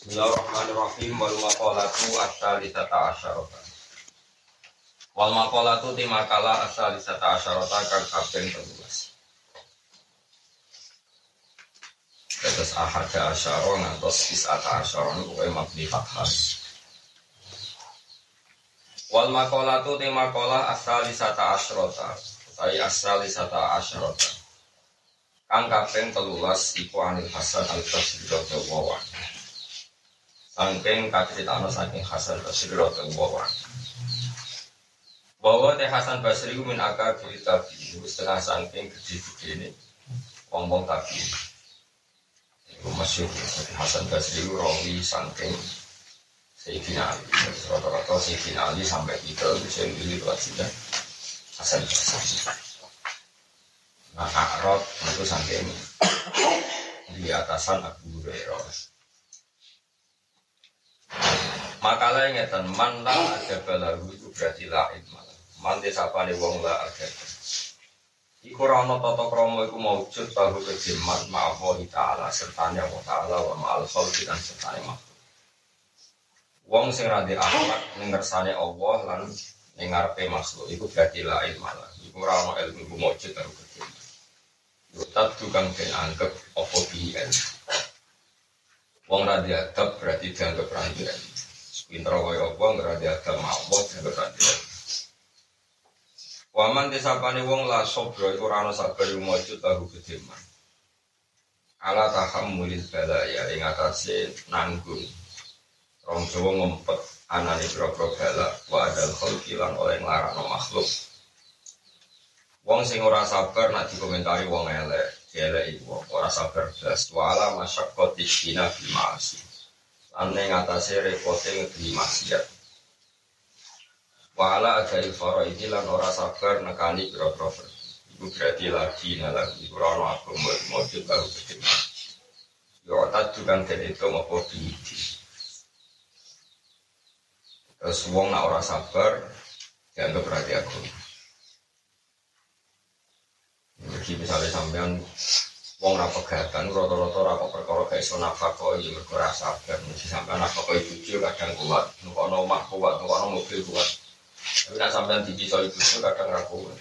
Bismillahirrahmanirrahim wal maqalatu asalisata asyarata. Wal maqalatu ti makalah asalisata asyarata kang kaping 13. Terus ahada asyara ngantos isata asyara niku kowe mabni fathah. Wal maqalatu ti makalah asalisata asyarata. Sai asalisata asyarata. Kang kaping 13 iku Anil Hasan Al-Basri radhiyallahu anhu. Sangking kaceritano saking Hasan Basri radhiyallahu anhu. Bahwa Teh Hasan Basri min akar diri tabi setengah sangking gede-gede ini wong-wong tabi. Itu masyur Teh Hasan Basri rawi sangking Sayyidina Ali. Rata-rata Sayyidina Ali sampai kita bisa pilih wasilah Hasan Basri. Nah, Arab itu sampai di atasan Abu Hurairah. Makalah yang ngeten man la ada balahu itu berarti lain malah. Man desapa nih wong la ada. Iku rano toto kromo iku maujud tahu kejiman ma'awahi ta'ala sertanya wa ta'ala wa ma'al khalqi dan sertanya makhluk. Wong sing radi akhlak ning ngersane Allah lan ning ngarepe makhluk iku berarti lain malah. Iku rano ilmu iku maujud tahu kejiman. Yutat tukang den anggap opo biyen. Wong radi adab berarti dianggap ilmu. Pinter kaya apa adab mawon dianggap radi ilmu. Waman desapane wong la sobro iku ora ana sabar mujud tahu kedeman. Ala tahammulil balaya ing atase nanggung. Rong Jawa ngempet anane pira-pira bala wa adal khalqi lan oleh nglarano makhluk. Wong sing ora sabar nak dikomentari wong elek, elek iku ora sabar blas wala masyaqqati dina fi ma'asi. Lan ning atase repote ngedi maksiat. Wala ada ilfaro ini lan ora sabar nekani pira-pira Iku berarti lagi lagi iku ora ono aku mau baru ketemu. Yo tak juga den itu mau di Terus wong nak ora sabar dianggap berarti aku. Jadi misalnya sampean wong ra pegatan rata-rata ra kok perkara gak iso nafkah ya mergo ra sabar. Mesti sampean nafkah ibu kadang kuat, nukono omah kuat, nukono mobil kuat. Tapi nak sampean dipisah ibu kadang ra kuat.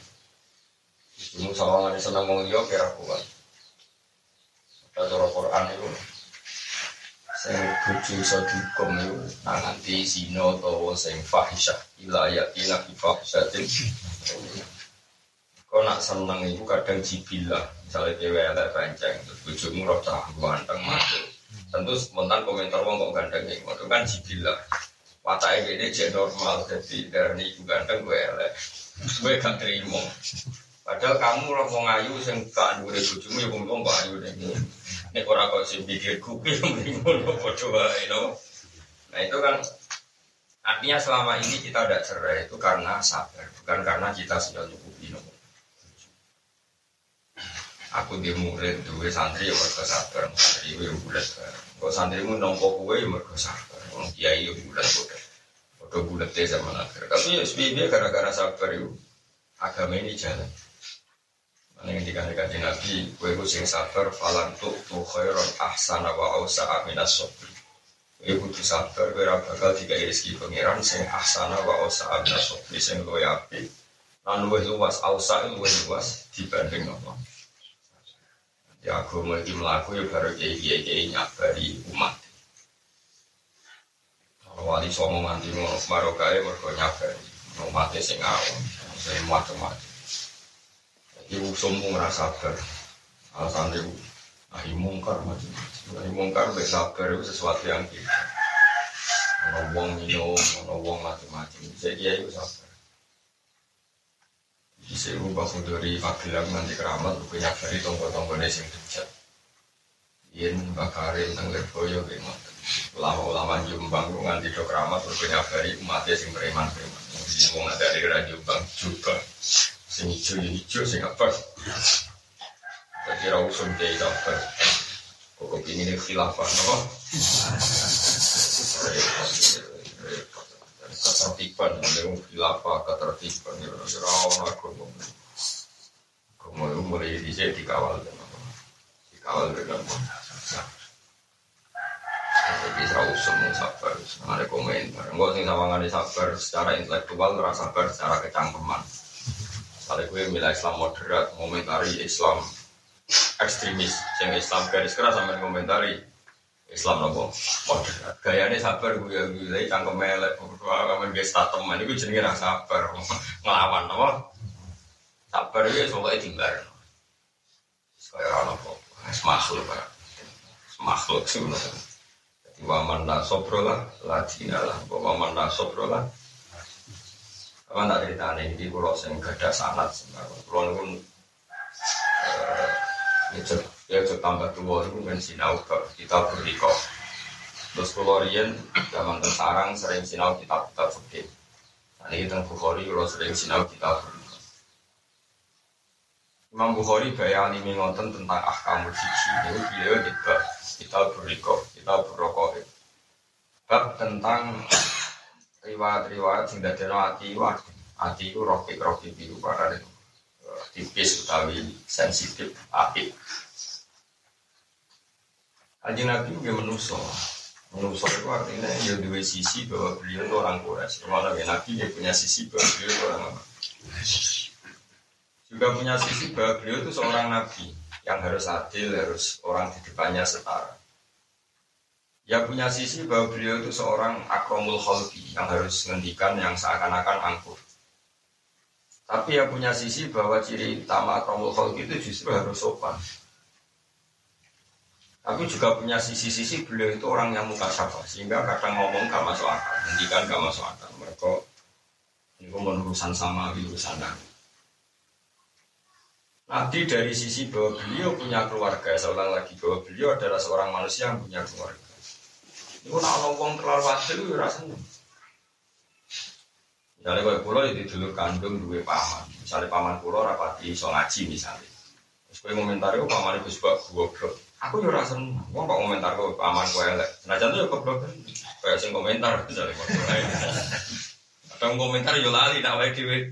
Ibu sawangan seneng wong liya kira kuat. Cara Quran itu sing bojo iso dihukum itu nah nanti zina utawa sing fahisyah ila yatina fi fahisyatin Kau nak seneng itu kadang jibilah, misalnya cewek ada pancing, terus bujumu roh cah ganteng masuk. Tentu spontan komentar wong kok ganteng ya, itu kan jibilah. Mata ini jadi normal, jadi dari itu ganteng gue elek, gue gak terima. Padahal kamu roh mau ngayu, sing gak dure bujumu ya ngomong kok ayu deh. Ini orang kok sih pikir kuki, mending ngono bodoh wae, no. Nah itu kan artinya selama ini kita tidak cerai itu karena sabar, bukan karena kita sudah nyukupi no. Aku di murid duwe santri ya mergo sabar, santri ya bulat. Kok santrimu nompo kuwe ya mergo sabar. Wong kiai ya bulat bulat. Padha bulat ya zaman akhir. Tapi ya sebenarnya gara-gara sabar itu agama ini jalan. Mana yang dikatakan Nabi, kue ku sing sabar, falan tuh tuh khairon ahsana wa ausa aminas sobri. Kue kudu sabar, kue bakal tiga rezeki pangeran sing ahsana wa ausa aminas sobri sing luwe api. Lan luwe luas ausa luwe luas dibanding nopo. Ya agama iki mlaku ya baru kiai-kiai nyabari umat. Wali songo nganti ngono marokae mergo nyabari umatnya sing awam, sing macam-macam. Ibu sombong rasa sabar. Alasan ibu ahi mungkar macam-macam. Ahi mungkar baik sabar itu sesuatu yang kita. Kalau wong minum, kalau wong macam-macam. Jadi ya itu sabar. Bisa ibu bangun dari Magelang nanti keramat, punya dari tonggo-tonggonya sing dejat. Yen bakarin nang Lirboyo gimana? Ulama-ulama Jombang itu nganti do keramat, punya dari umatnya sing preman-preman. Ada di Jombang juga sing hijau ya hijau sing apa kira usum deh apa kok kepingin khilafah no ketertiban yang khilafah ketertiban ya rawan aku kamu mulai di sini dikawal dengan dikawal dengan jadi usum sabar, ada komentar. Enggak sing sama ngani sabar. Secara intelektual, rasa sabar. Secara kecangkeman. Misalnya gue milih Islam moderat, komentari Islam ekstremis, yang Islam garis keras sampai komentari Islam nopo moderat. Gayanya sabar gue ya gue cangkem melek, berdua kamen gue statemen, itu jenenge rasa sabar, ngelawan nopo. Sabar itu soalnya timbar. Kayak orang nopo, makhluk pak, makhluk sebenarnya. Waman la sobro lah, ladina lah, waman la sobro lah. Apa tak cerita nih, di pulau sing gada sanat, pulau pun ya ya tambah tua itu kan sinau ke kita beriko. Terus pulau Rian zaman sarang sering sinau kita kita fikih. Nah ini tentang Bukhari kalau sering sinau kita beriko. Imam Bukhari alimi ngonten tentang ahkamul fikih. Ini beliau kita beriko kita berrokok bab tentang riwayat-riwayat sing dadekno ati wae ati ku rokik rokik biru pada itu tipis utawi sensitif api Aji Nabi juga menuso Menuso itu artinya ya dua sisi bahwa beliau itu orang Quraisy. Malah ya Nabi dia punya sisi bahwa beliau itu orang apa? Juga punya sisi bahwa beliau itu seorang Nabi yang harus adil, harus orang di depannya setara. Ya punya sisi bahwa beliau itu seorang akromul khalqi yang harus menghentikan yang seakan-akan angkuh. Tapi ya punya sisi bahwa ciri utama akromul itu justru harus sopan. Tapi juga punya sisi-sisi beliau itu orang yang muka syafa sehingga kadang ngomong gak masuk akal, menghentikan gak masuk akal. Mereka ini urusan sama urusan nabi. Nabi dari sisi bahwa beliau punya keluarga, ulang lagi bahwa beliau adalah seorang manusia yang punya keluarga. Iku nak ono wong terlalu yo ora seneng. Misalnya kalau pulau itu dulu kandung dua paman, misalnya paman pulau rapati iso ngaji misalnya. Terus gue komentar itu paman itu sebab goblok. Aku yo rasa seneng, gue kok komentar gue paman gue elek. Nah tuh yo goblok kan, kayak sing komentar misalnya. Kadang komentar yo lali tak wae dhewe.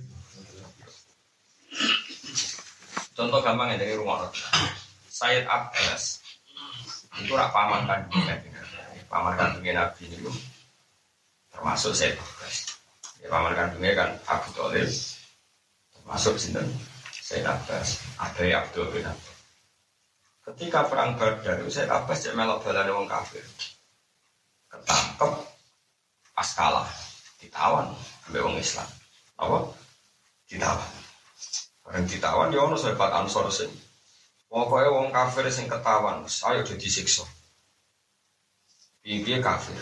Contoh gampang ya dari rumah Sayyid Abbas itu rak paman kan paman. Kandungnya Nabi itu termasuk saya ya paman kandungnya kan Abu Talib termasuk sinten? Saya Abbas. Ada Abdul bin Abbas ketika perang Badar itu saya Abbas cek melok balane wong kafir ketangkep pas kalah ditawan sampai wong Islam apa ditawan Bareng ditawan ya ono sahabat Ansor sing Pokoknya wong kafir sing ketawan, saya jadi disiksa. Ini kafir.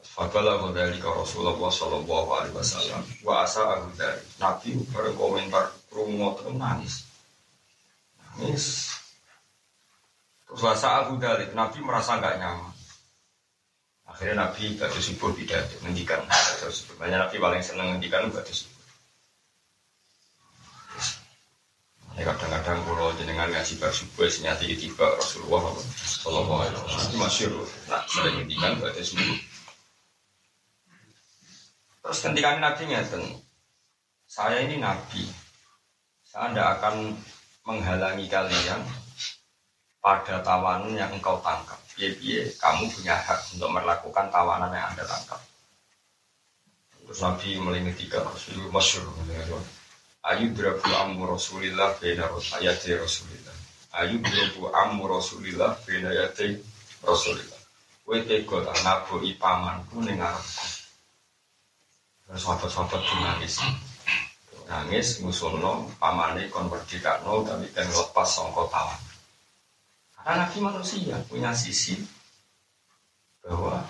Fabala dari Rasulullah Sallallahu Alaihi Wasallam. Wa asa abu dari Nabi berkomentar rumo terus nangis. Nangis. Terus wasa abu dari Nabi merasa nggak nyaman. Akhirnya Nabi batu subuh tidak menghentikan. Banyak Nabi paling senang menghentikan batu subuh. Ya kadang-kadang kalau jenengan ngaji bar subuh senyata tiba Rasulullah Sallallahu Alaihi Wasallam masyur. Nah sering ngendikan ada subuh. Terus ketika Nabi ngeten, saya ini Nabi, saya tidak akan menghalangi kalian pada tawanan yang engkau tangkap. Biar kamu punya hak untuk melakukan tawanan yang anda tangkap. Terus Nabi melingkatikan Rasulullah masyur. Ayu drabu ammu Rasulillah bena ayati Rasulillah. Ayu drabu ammu Rasulillah bena ayati Rasulillah. Kowe tega ta naboki pamanku ning ngarepku. Terus sahabat-sahabat nangis. Nangis ngusulno pamane kon merdekakno tapi kan lepas sangka tawan. Karena Nabi manusia punya sisi bahwa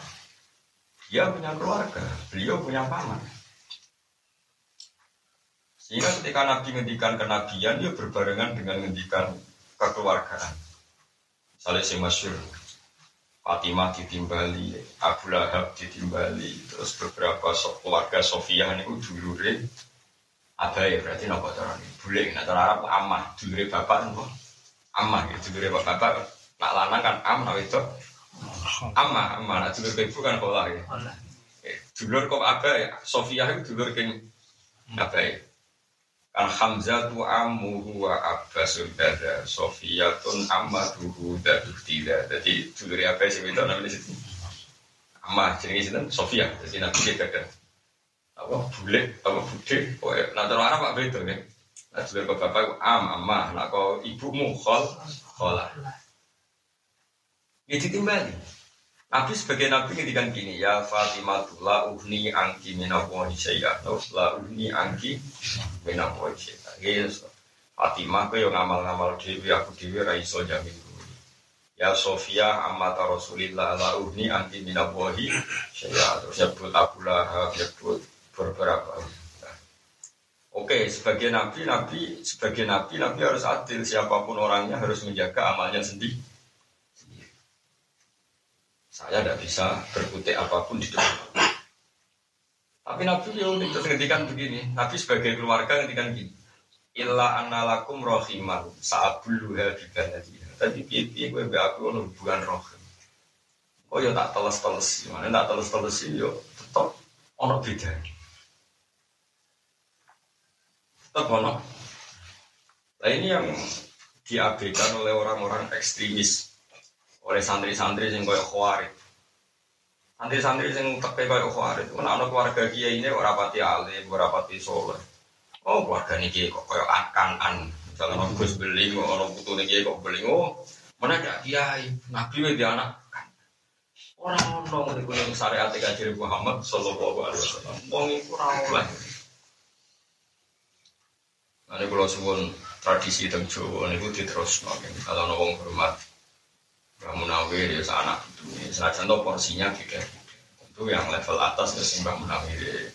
dia punya keluarga, beliau punya paman. Sehingga ketika Nabi ngendikan kenabian, dia berbarengan dengan ngendikan kekeluargaan. Misalnya si masyur, Fatimah ditimbali, Abu Lahab ditimbali, terus beberapa so, keluarga Sofia ini dulure ada ya berarti nopo cara ini boleh nah cara Arab amah dulure bapak nopo amah gitu dulure bapak bapak nak lanang kan am nah itu. Amah amah nak dulure ibu kan pola ya. Dulur kok apa ya. Sofia itu dulur kan apa ya. Kan Hamzah tu amuhu wa abbasul dada Sofiyatun ammaduhu daduk tidak Jadi duluri apa sih itu namanya situ Amma jenenge sinten Sofia jadi nabi dia gadah apa bule apa bude oh nanti orang Arab beda kan nah juga bapak bapak am amma nak kau ibumu khol kholah. Ya ditimbali. Nabi sebagai Nabi ketika gini ya Fatimah la uhni angki minawahi saya la uhni angki minawahi saya yes. Fatimah kau yang ngamal-ngamal dewi aku dewi raiso jamin. Ya Sofia amata Rasulillah la uhni angki minawahi saya terus nyebut Abu Lahab nyebut beberapa Oke, sebagai nabi, nabi sebagai nabi, nabi harus adil. Siapa pun orangnya harus menjaga amalnya sendiri. Saya tidak bisa berkutik apa pun di depan. Tapi Nabi ya unik terus ngendikan begini. Nabi sebagai keluarga ngendikan gini. Illa annalakum rohiman sa'abuluha bibanatiha. Tapi piye-piye gue be aku ono hubungan rohim. Oh ya tak teles-teles. Mana tak teles-teles yo tetap ono beda. Tetap ono. Nah ini yang diabaikan oleh orang-orang ekstremis oleh santri-santri yang koyok khawarid. Santri-santri yang tepe koyok khawarid. Kan anak keluarga kiai ini orang pati alim, orang pati soleh. Oh keluarga ini kiai kok koyok akan an. Misalnya orang gus beling, orang ini kiai kok beling. Oh mana ada kiai, nabi dia anak Orang orang di gunung syariat kajian Muhammad Sallallahu Alaihi Wasallam. Wong itu orang lah. Nanti kalau suwun tradisi tentang Jawa ini diterus Kalau orang hormat kamu Munawir ya sana itu tuh porsinya beda. Itu yang level atas ya sih Mbak Munawir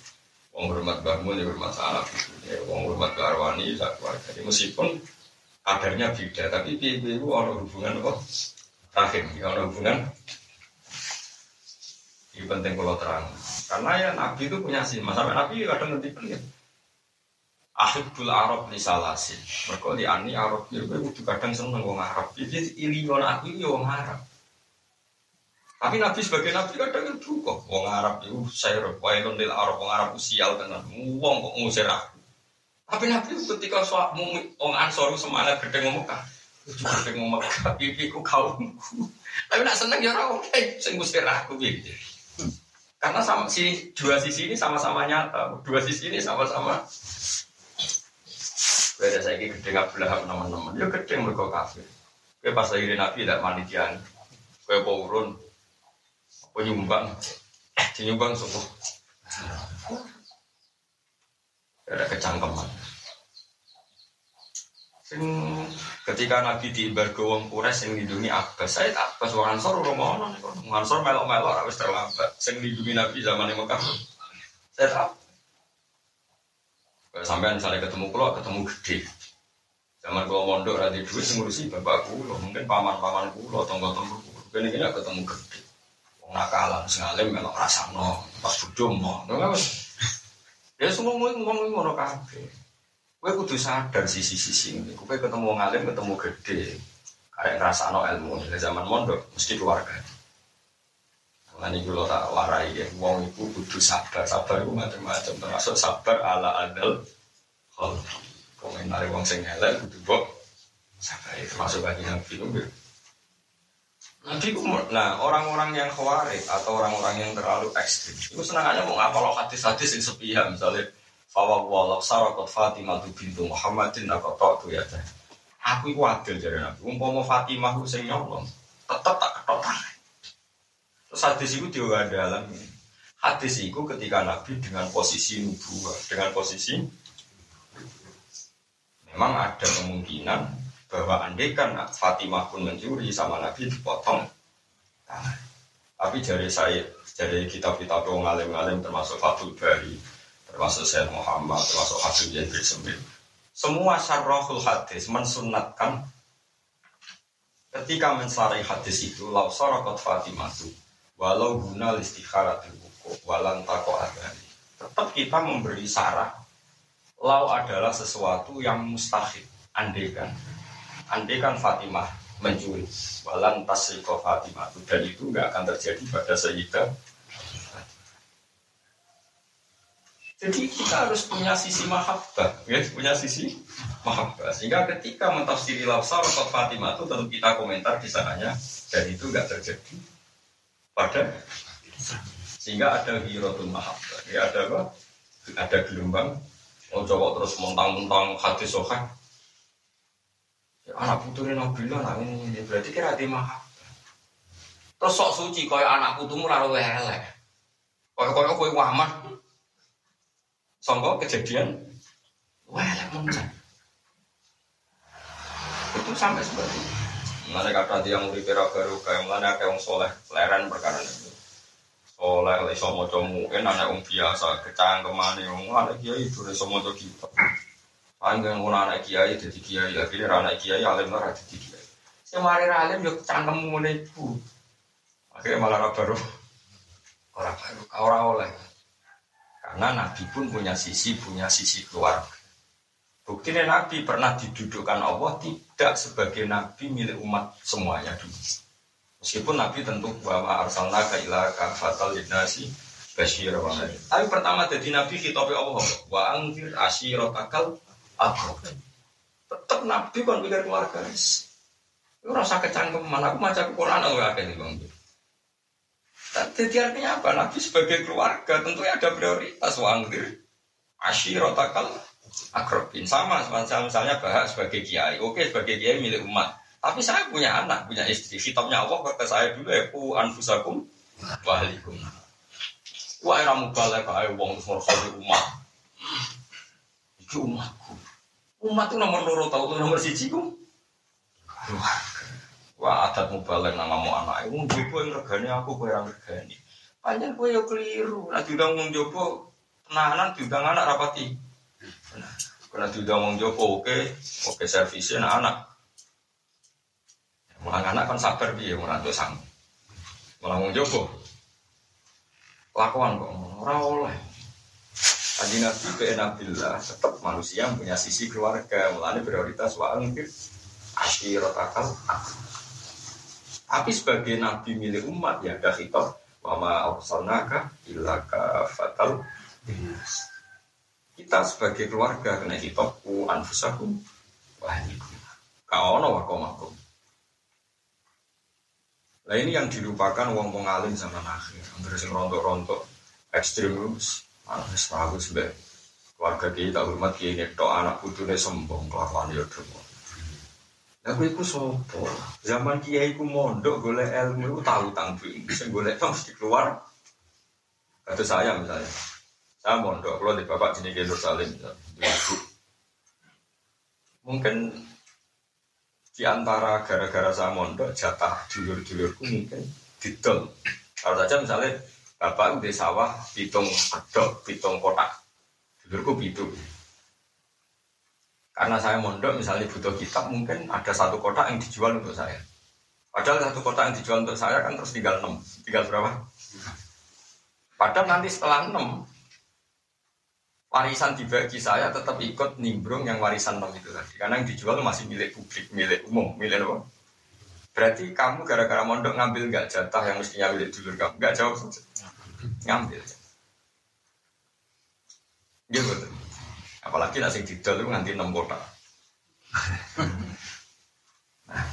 Wong hormat bangun ya hormat sana ya Wong hormat ke Arwani ya keluarga. Jadi meskipun kadarnya beda tapi ada hubungan kok rahim ya hubungan. Ini penting kalau terang karena ya Nabi itu punya sih sampai Nabi kadang nanti pengen Ahibul Arab li salasin. Mereka di ani Arab ya gue kudu kadang seneng wong Arab. Jadi ilion aku ya wong Arab. Tapi Nabi sebagai Nabi kadang itu kok wong Arab itu saya wailun lil Arab wong Arab usial tenan. Wong kok ngusir aku. Tapi Nabi ketika soal wong Ansor semangat gede ngomong Mekah. Gede ngomong Mekah pipi ku kaumku. Tapi nak seneng ya ora oke sing ngusir aku gitu. Karena sama si dua sisi ini sama-sama nyata, dua sisi ini sama-sama Beda saya ini gede nggak belah teman-teman. Ya gede mereka kafir. Kue pas lagi nabi tidak manitian. Kue urun. Apa nyumbang? Nyumbang suku. Ada kecangkeman. Sing ketika Nabi di Bargo wong Quraisy sing lindungi Abbas, saya Abbas wong Ansor ora ono niku. Wong Ansor melok-melok wis terlambat. Sing lindungi Nabi zaman Mekah. Saya tahu. Sampai misalnya ketemu kulo, ketemu gede. Zaman kulo mondok radi duit ngurusi bapak kulo, mungkin paman-paman kulo, tonggo-tonggo kulo. Kini kini ketemu gede. Wong nakalan, sengalim melok rasano, pas bujum mau. Ya semua ngomong ngomong ngono kafe. Gue kudu sadar sisi-sisi ini. Gue ketemu wong alim, ketemu gede. Kayak ngerasano ilmu zaman mondok, mesti keluarga. Nanti kalau tak warai ya, wong itu butuh sabar, sabar itu macam-macam, termasuk sabar ala adal. Kalau komentar wong sing elek butuh bok, sabar itu termasuk bagi nabi itu. Nanti nah orang-orang yang khawarij atau orang-orang yang terlalu ekstrim, itu senang aja mau ngapal hadis-hadis yang sepihak, misalnya Fawa walak sarakot Fatimah tu bintu Muhammadin aku tok tuh ya Aku itu adil jadi nabi. Umpama Fatimah itu sing nyolong, tetap tak ketok tangan. Terus hadis itu juga dalam hadis itu ketika Nabi dengan posisi nubuah, dengan posisi memang ada kemungkinan bahwa kan Fatimah pun mencuri sama Nabi dipotong Tapi dari saya, dari kitab-kitab yang ngalim-ngalim termasuk Fatul Bari, termasuk Sayyid Muhammad, termasuk Habib Jabir Sembil. Semua syarrahul hadis mensunatkan ketika mensarai hadis itu, lau sarakot Fatimah itu, walau guna istikharat buku walang tako adani. Tetap kita memberi sarah. Lau adalah sesuatu yang mustahil. Andekan andekan Fatimah mencuri walan tasriko Fatimah. Dan itu nggak akan terjadi pada Sayyidah jadi kita harus punya sisi mahabbah, ya, punya sisi mahabbah. Sehingga ketika mentafsiri lafsar Fatimah itu tentu kita komentar di sananya. Dan itu nggak terjadi pada Sehingga ada hirotul mahab. Ya ada apa? Ada gelombang. Oh coba terus montang-montang hadis sohah. Ya, anak puturin Nabi lah, ini, ini berarti kira di mahab. Terus sok suci kaya anak putumu lalu elek. Kaya kaya kue waman. Songkok kejadian. Wah elek Itu sampai seperti itu. Mana kata dia mau dikira baru kayak mana kayak orang soleh, leren perkara itu. Soleh, oleh somo comu, kan anak orang biasa, kecang ke mana, orang anak kiai itu oleh somo comu kita. Angin orang anak kiai jadi kiai, akhirnya anak kiai alim lah jadi kiai. Semari alim yuk cangkem itu. Akhirnya malah baru orang baru, orang oleh. Karena Nabi pun punya sisi, punya sisi keluarga. Buktinya Nabi pernah didudukkan Allah tidak sebagai Nabi milik umat semuanya dulu. Meskipun Nabi tentu bahwa arsalna ka ila kafatal lidnasi basyir wa Tapi pertama jadi Nabi khitabe Allah wa angfir asyiratakal akrab. Tetap Nabi kan pikir keluarga. Itu rasa kecangkeman. Aku maca Quran aku akeh Bang. Jadi artinya apa? Nabi sebagai keluarga tentunya ada prioritas wa angfir asyiratakal akrobin. Sama misalnya bahas sebagai kiai. Oke sebagai kiai milik umat. Tapi saya punya anak punya istri. Kitabnya Allah kata saya dulu ya ku anfusakum wahalikum wah ramu balai kaya wong semua umat. Itu umatku. Umat itu nomor loro tahu tuh nomor siji ku wah adat mubalek nama mau anak. Itu jopo yang regani aku kue yang regani panjang kue yang keliru. Nah diundang jopo penahanan diundang anak rapati karena tidak mau Joko oke, oke servisnya anak anak. Mulang anak kan sabar dia merantau sang. Mulang mau Joko. Lakuan kok orang oleh. Tadi Nabi ke tetap manusia punya sisi keluarga. Mulanya prioritas wa angkir asyirat akal Tapi sebagai Nabi milik umat ya ada khitab Wama arsalnaka illa fatal kita sebagai keluarga kena hitopku anfusakum wahnikum kau no wakomakum Nah ini yang dilupakan wong wong alim zaman akhir. Hampir sing rontok-rontok ekstrim harus tahu keluarga kita hormat kiai to anak putune sombong kelakuan yo demo. Kowe iku sapa? Zaman kiai ku mondok golek ilmu tahu tanggung. Sing golek mesti keluar. Kata saya misalnya. Saya mondok, kalau di bapak jenis Nur Salim, ibu. Mungkin di antara gara-gara saya mondok, jatah dulur-dulurku mungkin didol. Kalau saja misalnya bapak udah sawah, hitung kedok, hitung kotak. Dulurku itu. Karena saya mondok, misalnya butuh kitab, mungkin ada satu kotak yang dijual untuk saya. Padahal satu kotak yang dijual untuk saya kan terus tinggal 6. Tinggal berapa? Padahal nanti setelah 6, warisan dibagi saya tetap ikut nimbrung yang warisan nom itu tadi. Karena yang dijual masih milik publik milik umum milik apa? Berarti kamu gara-gara mondok ngambil nggak jatah yang mestinya milik dulur kamu nggak jawab. Ngambil. Gitu apalagi nasi didol itu nganti enam kotak. Nah,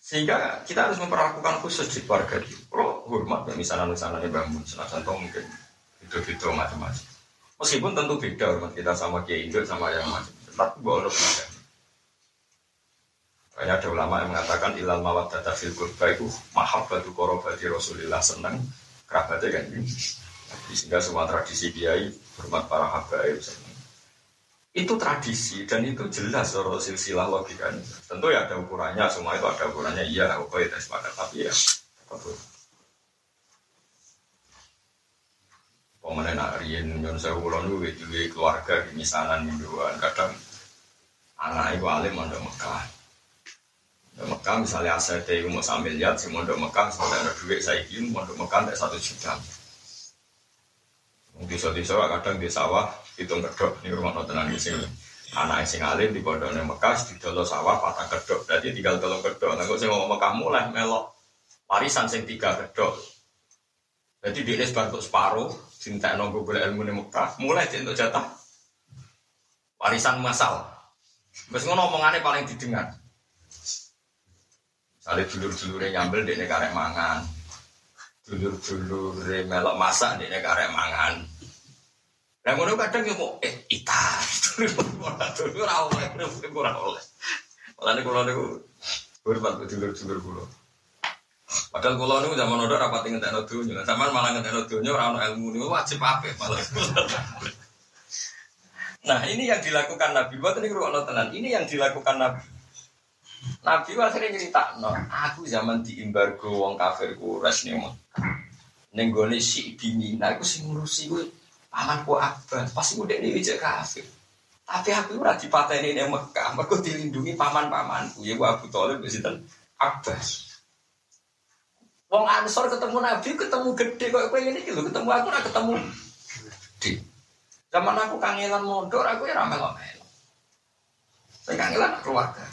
sehingga kita harus memperlakukan khusus di keluarga. Itu kalau hormat misalnya misalnya bangun senajan mungkin itu itu macam-macam Meskipun tentu beda hormat kita sama Kiai Indo sama yang macam tapi bawa beda. Banyak ada ulama yang mengatakan ilal mawat data fil kurba itu mahabbatu korobati Rasulillah senang kerabatnya kan ini. Sehingga semua tradisi kiai hormat para habaib senang. Itu tradisi dan itu jelas soal silsilah logikanya. Tentu ya ada ukurannya, semua itu ada ukurannya. Iya, oke, itu sepakat. Tapi ya, Pemenang nak rian nyon ulang dulu itu keluarga di misanan mingguan kadang anak ibu alim mondok Mekah. Mondok Mekah misalnya aset itu mau sambil lihat si mondok Mekah misalnya ada duit saya ingin mondok Mekah tak satu juta. Mungkin suatu saat kadang di sawah hitung kedok ini rumah nonton di sini. Anak sing alim di pondoknya Mekah di dalam sawah patah kedok. Jadi tinggal tolong kedok. Nah, saya mau Mekah mulai melok warisan sing tiga kedok. Jadi dia sebantuk separuh, cinta nunggu boleh ilmu di Mekah, mulai untuk jatah warisan masal. Terus ngono omongannya paling didengar. Salih dulur-dulurnya nyambil dia karek mangan. dulur-dulur melok masak dia karek mangan. Lah ngono kadang yo mau eh ita. Dulur ora oleh, ora oleh. Malah nek kula niku hormat dulur-dulur kula. Padahal kula niku zaman ora rapati ngentekno donya. Sampeyan malah ngentekno donya ora ono ilmu niku wajib apik malah. Nah ini yang dilakukan Nabi. Buat ini kurang tenan. Ini yang dilakukan Nabi. Nabi akhirnya cerita, no, aku zaman di embargo wong kafir kures nih mau. Nenggone si bimina, aku sih ngurusi gue pamanku Abbas, pasti udah ini wijak kafir. Tapi aku ora dipateni ning Mekah, mergo dilindungi paman-pamanku. Ya gua Abu Thalib sinten Abbas. Wong Ansor ketemu Nabi, ketemu gede kok kowe ini lho, ketemu aku ora ketemu gede. Zaman aku kangelan mondor, aku ya ramel melo Saya kangelan keluarga.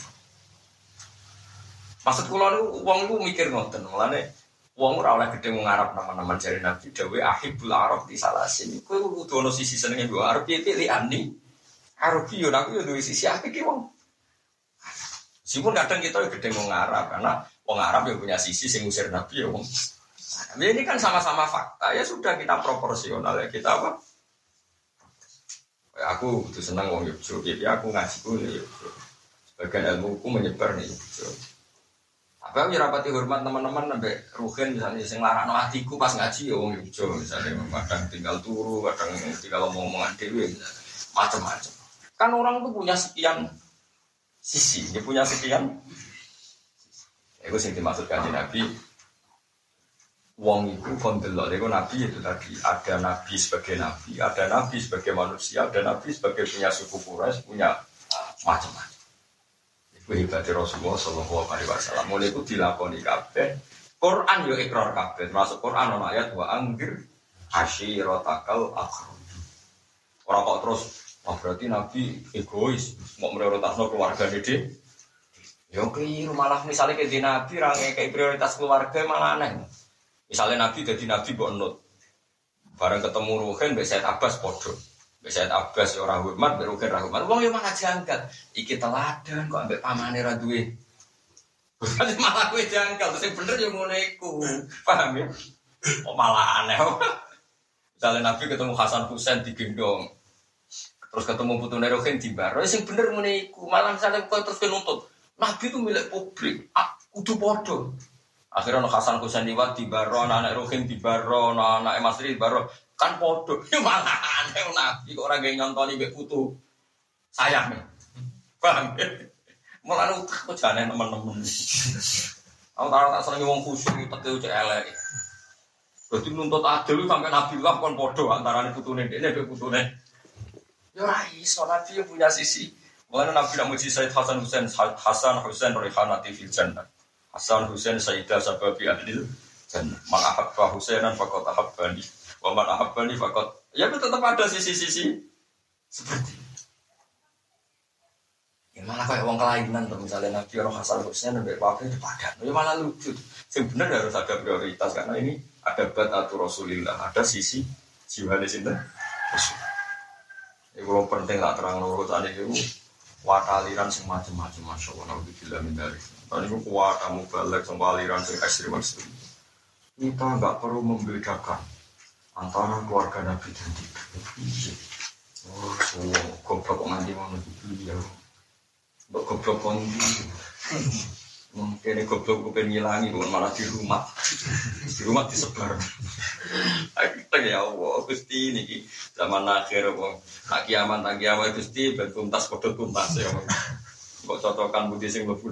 Maksud kula niku wong niku mikir ngoten, mulane Wong ora oleh gede mau ngarap nama-nama jari Nabi Dawe ahibul Arab di salah sini. Kue kudu ono sisi senengnya gue Arab ya pilih ani. Arab yo aku yo duwe sisi apa ki wong. Meskipun kadang kita gede mau ngarap karena wong Arab yang punya sisi sing usir Nabi ya wong. Nah, ini kan sama-sama fakta ya sudah kita proporsional ya kita apa? Ya, aku butuh seneng wong Yogyakarta, ya aku ngaji gue Yogyakarta. Sebagian ilmu ku menyebar nih Yogyakarta. Apa yang rapati hormat teman-teman sampai ruhin misalnya sing no hatiku pas ngaji ya wong ijo misalnya kadang tinggal turu, kadang tinggal ngomong-ngomongan dewi macam-macam. Kan orang tuh punya sekian sisi, dia punya sekian. Itu sing dimaksud kanjeng Nabi. Wong itu kondelok, itu nabi itu tadi ada nabi sebagai nabi, ada nabi sebagai manusia, ada nabi sebagai punya suku Quraisy, punya macam-macam. Itu hebatnya Rasulullah Shallallahu Alaihi Wasallam. Mulai itu dilakoni kabeh. Quran yo ikrar kabeh. Masuk Quran ono ayat wa anggir ashirotakal akhir. Orang kok terus, oh berarti Nabi egois, mau prioritasno keluarga dede. Yo keliru malah misalnya di Nabi rangai kayak prioritas keluarga malah aneh. Misalnya Nabi jadi Nabi kok nut. Bareng ketemu Ruhin, Said Abbas podo. Bisa Abbas ya orang hormat, berukin orang hormat. Wong ya malah janggal. Iki teladan kok ambek pamane ra duwe. Berarti malah gue janggal. Terus yang bener ya ngono iku. Paham ya? Kok malah aneh. Misalnya Nabi ketemu Hasan Husain di gendong. Terus ketemu Putu Nerohin di baro. Yang bener ngono iku. Malah misalnya kau terus nuntut. Nabi itu milik publik. Ah, kudu podo. Akhirnya Hasan Husain di baro, anak-anak Rohin di baro, anak-anak Masri di baro kan podo ya malah aneh nabi kok orang yang nyontoni mbek putu sayang. Paham? Malah utak kok jane teman-teman aku tahu tak seneng wong khusyuk teke cek elek. Berarti nuntut adil sampai nabi lah kan podo antara nih putune ini mbek putune ya ora iso nabi punya sisi Mulanya Nabi nak muji Said Hasan Husain, Hasan Husain Rihanati fil Jannah. Hasan Husain Sayyidah Sababi Adil Jannah. Man ahabba Husainan fakot ahabbani. Waman ahabbani fakot. Ya tetap ada sisi-sisi seperti Ya malah kayak uang kelainan tuh misalnya Nabi orang Hasan Hussein dan Bapak itu padan. Ya malah lucu. Sebenarnya harus ada prioritas karena ini ada bat atau Rasulillah, ada sisi jiwa di sini. Ya kalau penting lah terang nurut tadi itu wataliran semacam-macam masya Allah nabi bila mindari. Tadi itu kuat kamu balik sama aliran yang ekstrim ekstrim. Kita nggak perlu membedakan antara keluarga Nabi dan tidak. Oh, semua goblok nganti mau ya. Mbok goblok kondi. Mungkin ini goblok gue ngilangi, bukan malah di rumah. Di rumah disebar. Kita ya Allah, Gusti ini zaman akhir kok. Tak kiamat, tak kiamat Gusti, ben tuntas tuntas ya. Kok cocokan budi sing mlebu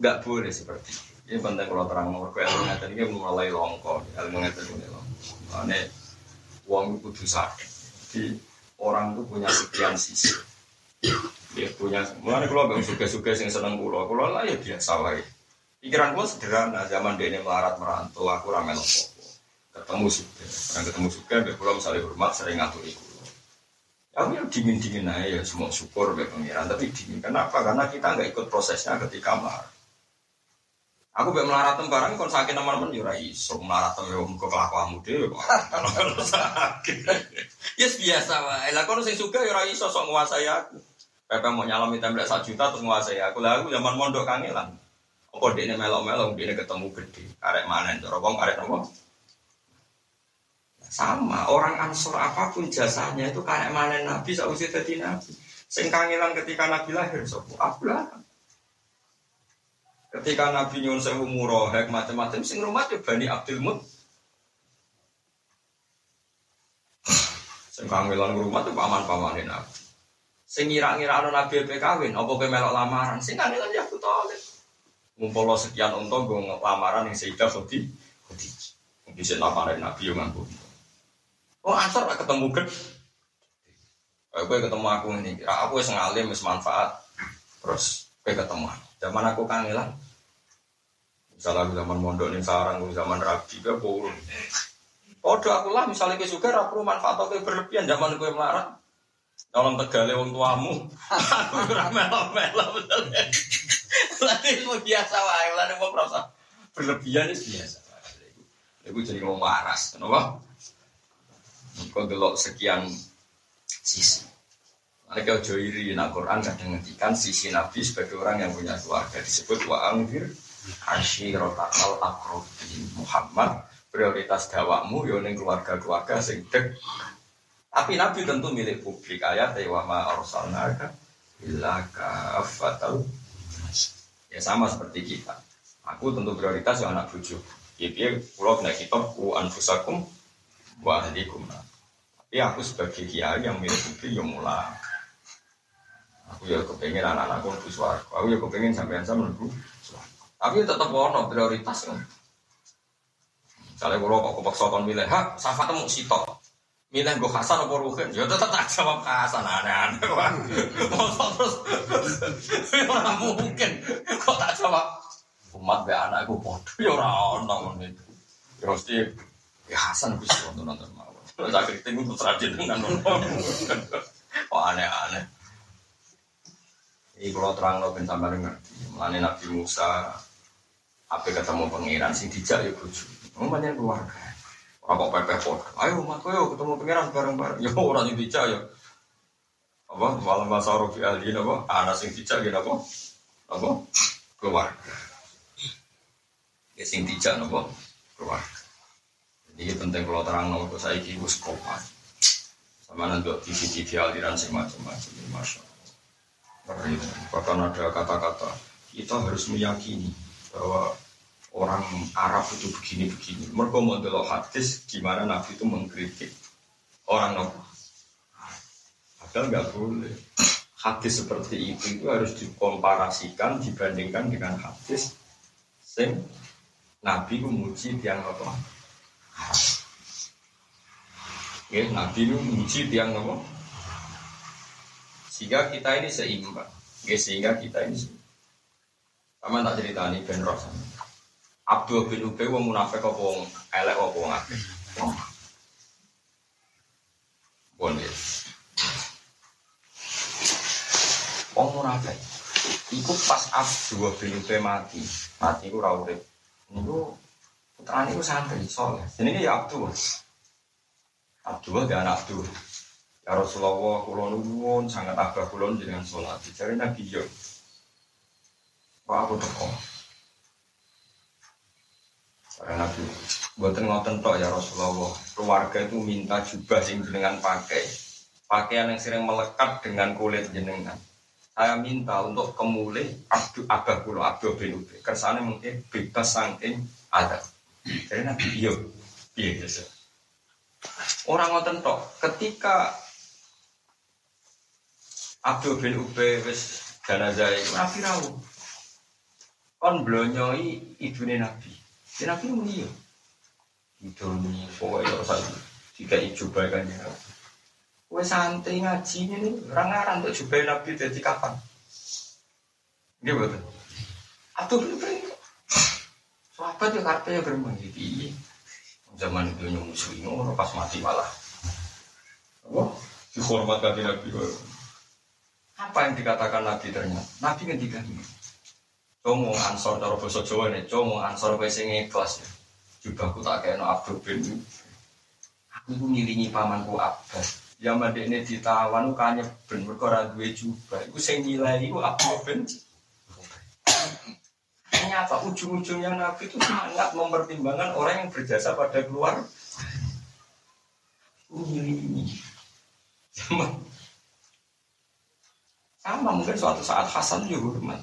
Enggak boleh seperti itu. Ini penting kalau terang nomor ke ilmu ngeten ini mulai longko, ilmu ngeten ini longko. Ini uang itu kudu sakit. Jadi orang itu punya sekian sisi. Dia punya, mulai kalau bang suka-suka yang seneng pulau, pulau lah ya biasa lah. Pikiran gue sederhana, zaman dia ini melarat merantau, aku nopo. Ketemu suka, orang ketemu suka, dia pulau misalnya hormat, sering ngatur iku. Aku yang dingin-dingin aja ya, semua syukur be pengiran, tapi dingin. Kenapa? Karena kita nggak ikut prosesnya ketika marah. Aku be melarat barang kon sakit teman-teman yo ora iso melarat yo muga kelakuanmu dhewe kok. sakit. Yes biasa. Lah kono sing suka yo ora iso sok nguasai aku. Pepe mau nyalami tembak sak juta terus nguasai aku. Lah aku zaman mondok kangelan. Apa dia melok-melok, dia ketemu gede, karek mana? Cara wong karek apa? Sama, orang ansor apa pun jasanya itu karek mana Nabi sausai jadi Nabi. Sing ketika Nabi lahir, sopo aku lah. Ketika Nabi nyun sewu murohek macam-macam, sing rumah tuh Bani Abdul Mut. Sing rumah tuh paman-pamanin Nabi. Sing ngira-ngira anu Nabi kawin, apa melok lamaran? Sing kangelan ya Abu Thalib. Ngumpul sekian untung gue lamaran yang Sayyidah Khudi. Khudi. Bisa lamaran Nabi yang nganggo. Oh, ansor ketemu gede. Gue ketemu aku ini, aku wis ngalim, wis manfaat. Terus gue ketemu. Zaman aku kangelan. Misalnya aku zaman mondok nih sarang, aku zaman rabi, gue burung. Podo aku lah, misalnya gue juga aku manfaat atau berlebihan zaman gue melarang. Dalam tegale wong tuamu, aku ora melo-melo itu biasa wae, lha mau merasa berlebihan itu biasa. Iku jadi ngomong waras, kenapa? Kau delok sekian sisi. Mereka ojo iri nak Quran kadang sisi Nabi sebagai orang yang punya keluarga disebut wa angfir asyiratakal akrobin Muhammad prioritas dawakmu yo ning keluarga-keluarga sing dek tapi Nabi tentu milik publik. Ayat wa ma arsalnaka illa kafatal ya sama seperti kita. Aku tentu prioritas yang anak bujuk. Ya pulau kena kitab ku anfusakum wa ahlikum. Tapi aku sebagai kiai yang milik publik yang mulai Aku ya kepengen anak-anakku lebih suaraku. Aku ya kepengen sampai sama lebih Tapi tetap wono prioritas kan. Misalnya kalau kok kepaksa kon milih, ha, safa temu sitok. Milih gue Hasan apa Ruhin, ya tetap tak jawab Hasan aneh-aneh. Masa terus, orang mungkin. Kok tak jawab umat be anakku bodoh ya orang ono itu. Ya mesti ya Hasan bisa nonton nonton mau. Terus akhirnya tinggal terus rajin dengan. Oh aneh-aneh. Ini kalau terang lo ben sampai ngerti. Mulane Nabi Musa apa ketemu pangeran sing dijak ya. Wong banyak keluarga. Kok pepeh pot. Ayo umat yo ketemu pangeran bareng-bareng. Yo ora sing dijak yo. Apa malam masa rofi ahli apa? Anak sing dijak gitu apa? Apa? Keluarga. Ya sing dijak apa? Keluarga. Jadi penting kalau terang lo saya kiki gus kopan. Sama nanti TV-TV aliran sing macam-macam. Masya Bahkan ada kata-kata kita harus meyakini bahwa orang Arab itu begini-begini. Mereka model hadis gimana Nabi itu mengkritik orang Nabi. Padahal nggak boleh. Hadis seperti itu itu harus dikomparasikan dibandingkan dengan hadis sing Nabi memuji tiang apa? Ya, Nabi memuji tiang apa? Sehingga kita ini seimbang. Ya, sehingga kita ini seimbang. Sama tak cerita ini Ben Ross. Abdul bin Ubay wong munafik apa wong elek apa wong akeh. Bon ya. Wong munafik. Iku pas Abdul bin Ubay mati. Mati iku ora urip. Niku putrane iku santri soleh. Jenenge ya Abdul. Abdul dia anak Abdul. Ya Rasulullah kula nuwun sangat abah kula jenengan salat. Dicari Nabi yo. Pak aku teko. Karena Nabi, buatan ngoten tok ya Rasulullah. Keluarga itu minta jubah sing jenengan pakai. Pakaian yang sering melekat dengan kulit jenengan. Saya minta untuk kemulih abdu abah kulo abdu bin Ubay. Kersane mungkin bebas sangking ada. Jadi Nabi yo, iya biasa. Orang ngoten tok, ketika Abdul bin Ubay wis jenazah Nabi rawuh kon blonyoi ibune Nabi. Ya Nabi muni yo. Idoni pokoke yo sak jika ijoba kan ya. Kowe santai ngaji ini ora ngaran untuk jubah Nabi dadi kapan. Nggih betul. Atuh Sahabat yo karepe yo gremeng iki. Zaman itu nyumusuhi ngono pas mati malah. Apa? Dihormat kanjeng Nabi. Apa yang dikatakan Nabi ternyata? Nabi ngendikan ini. Como ansor cara basa Jawa nih, como ansor kowe sing ikhlas. Juga aku tak kena Abdul bin. Aku iku ngiringi pamanku Abbas. Ya mandekne ditawan ku kanye ben mergo ora duwe jubah. Iku sing nilai iku Abdul bin. Apa? Ujung-ujungnya Nabi itu sangat mempertimbangkan orang yang berjasa pada keluar. Ini sama. Sama mungkin suatu saat Hasan juga hormat.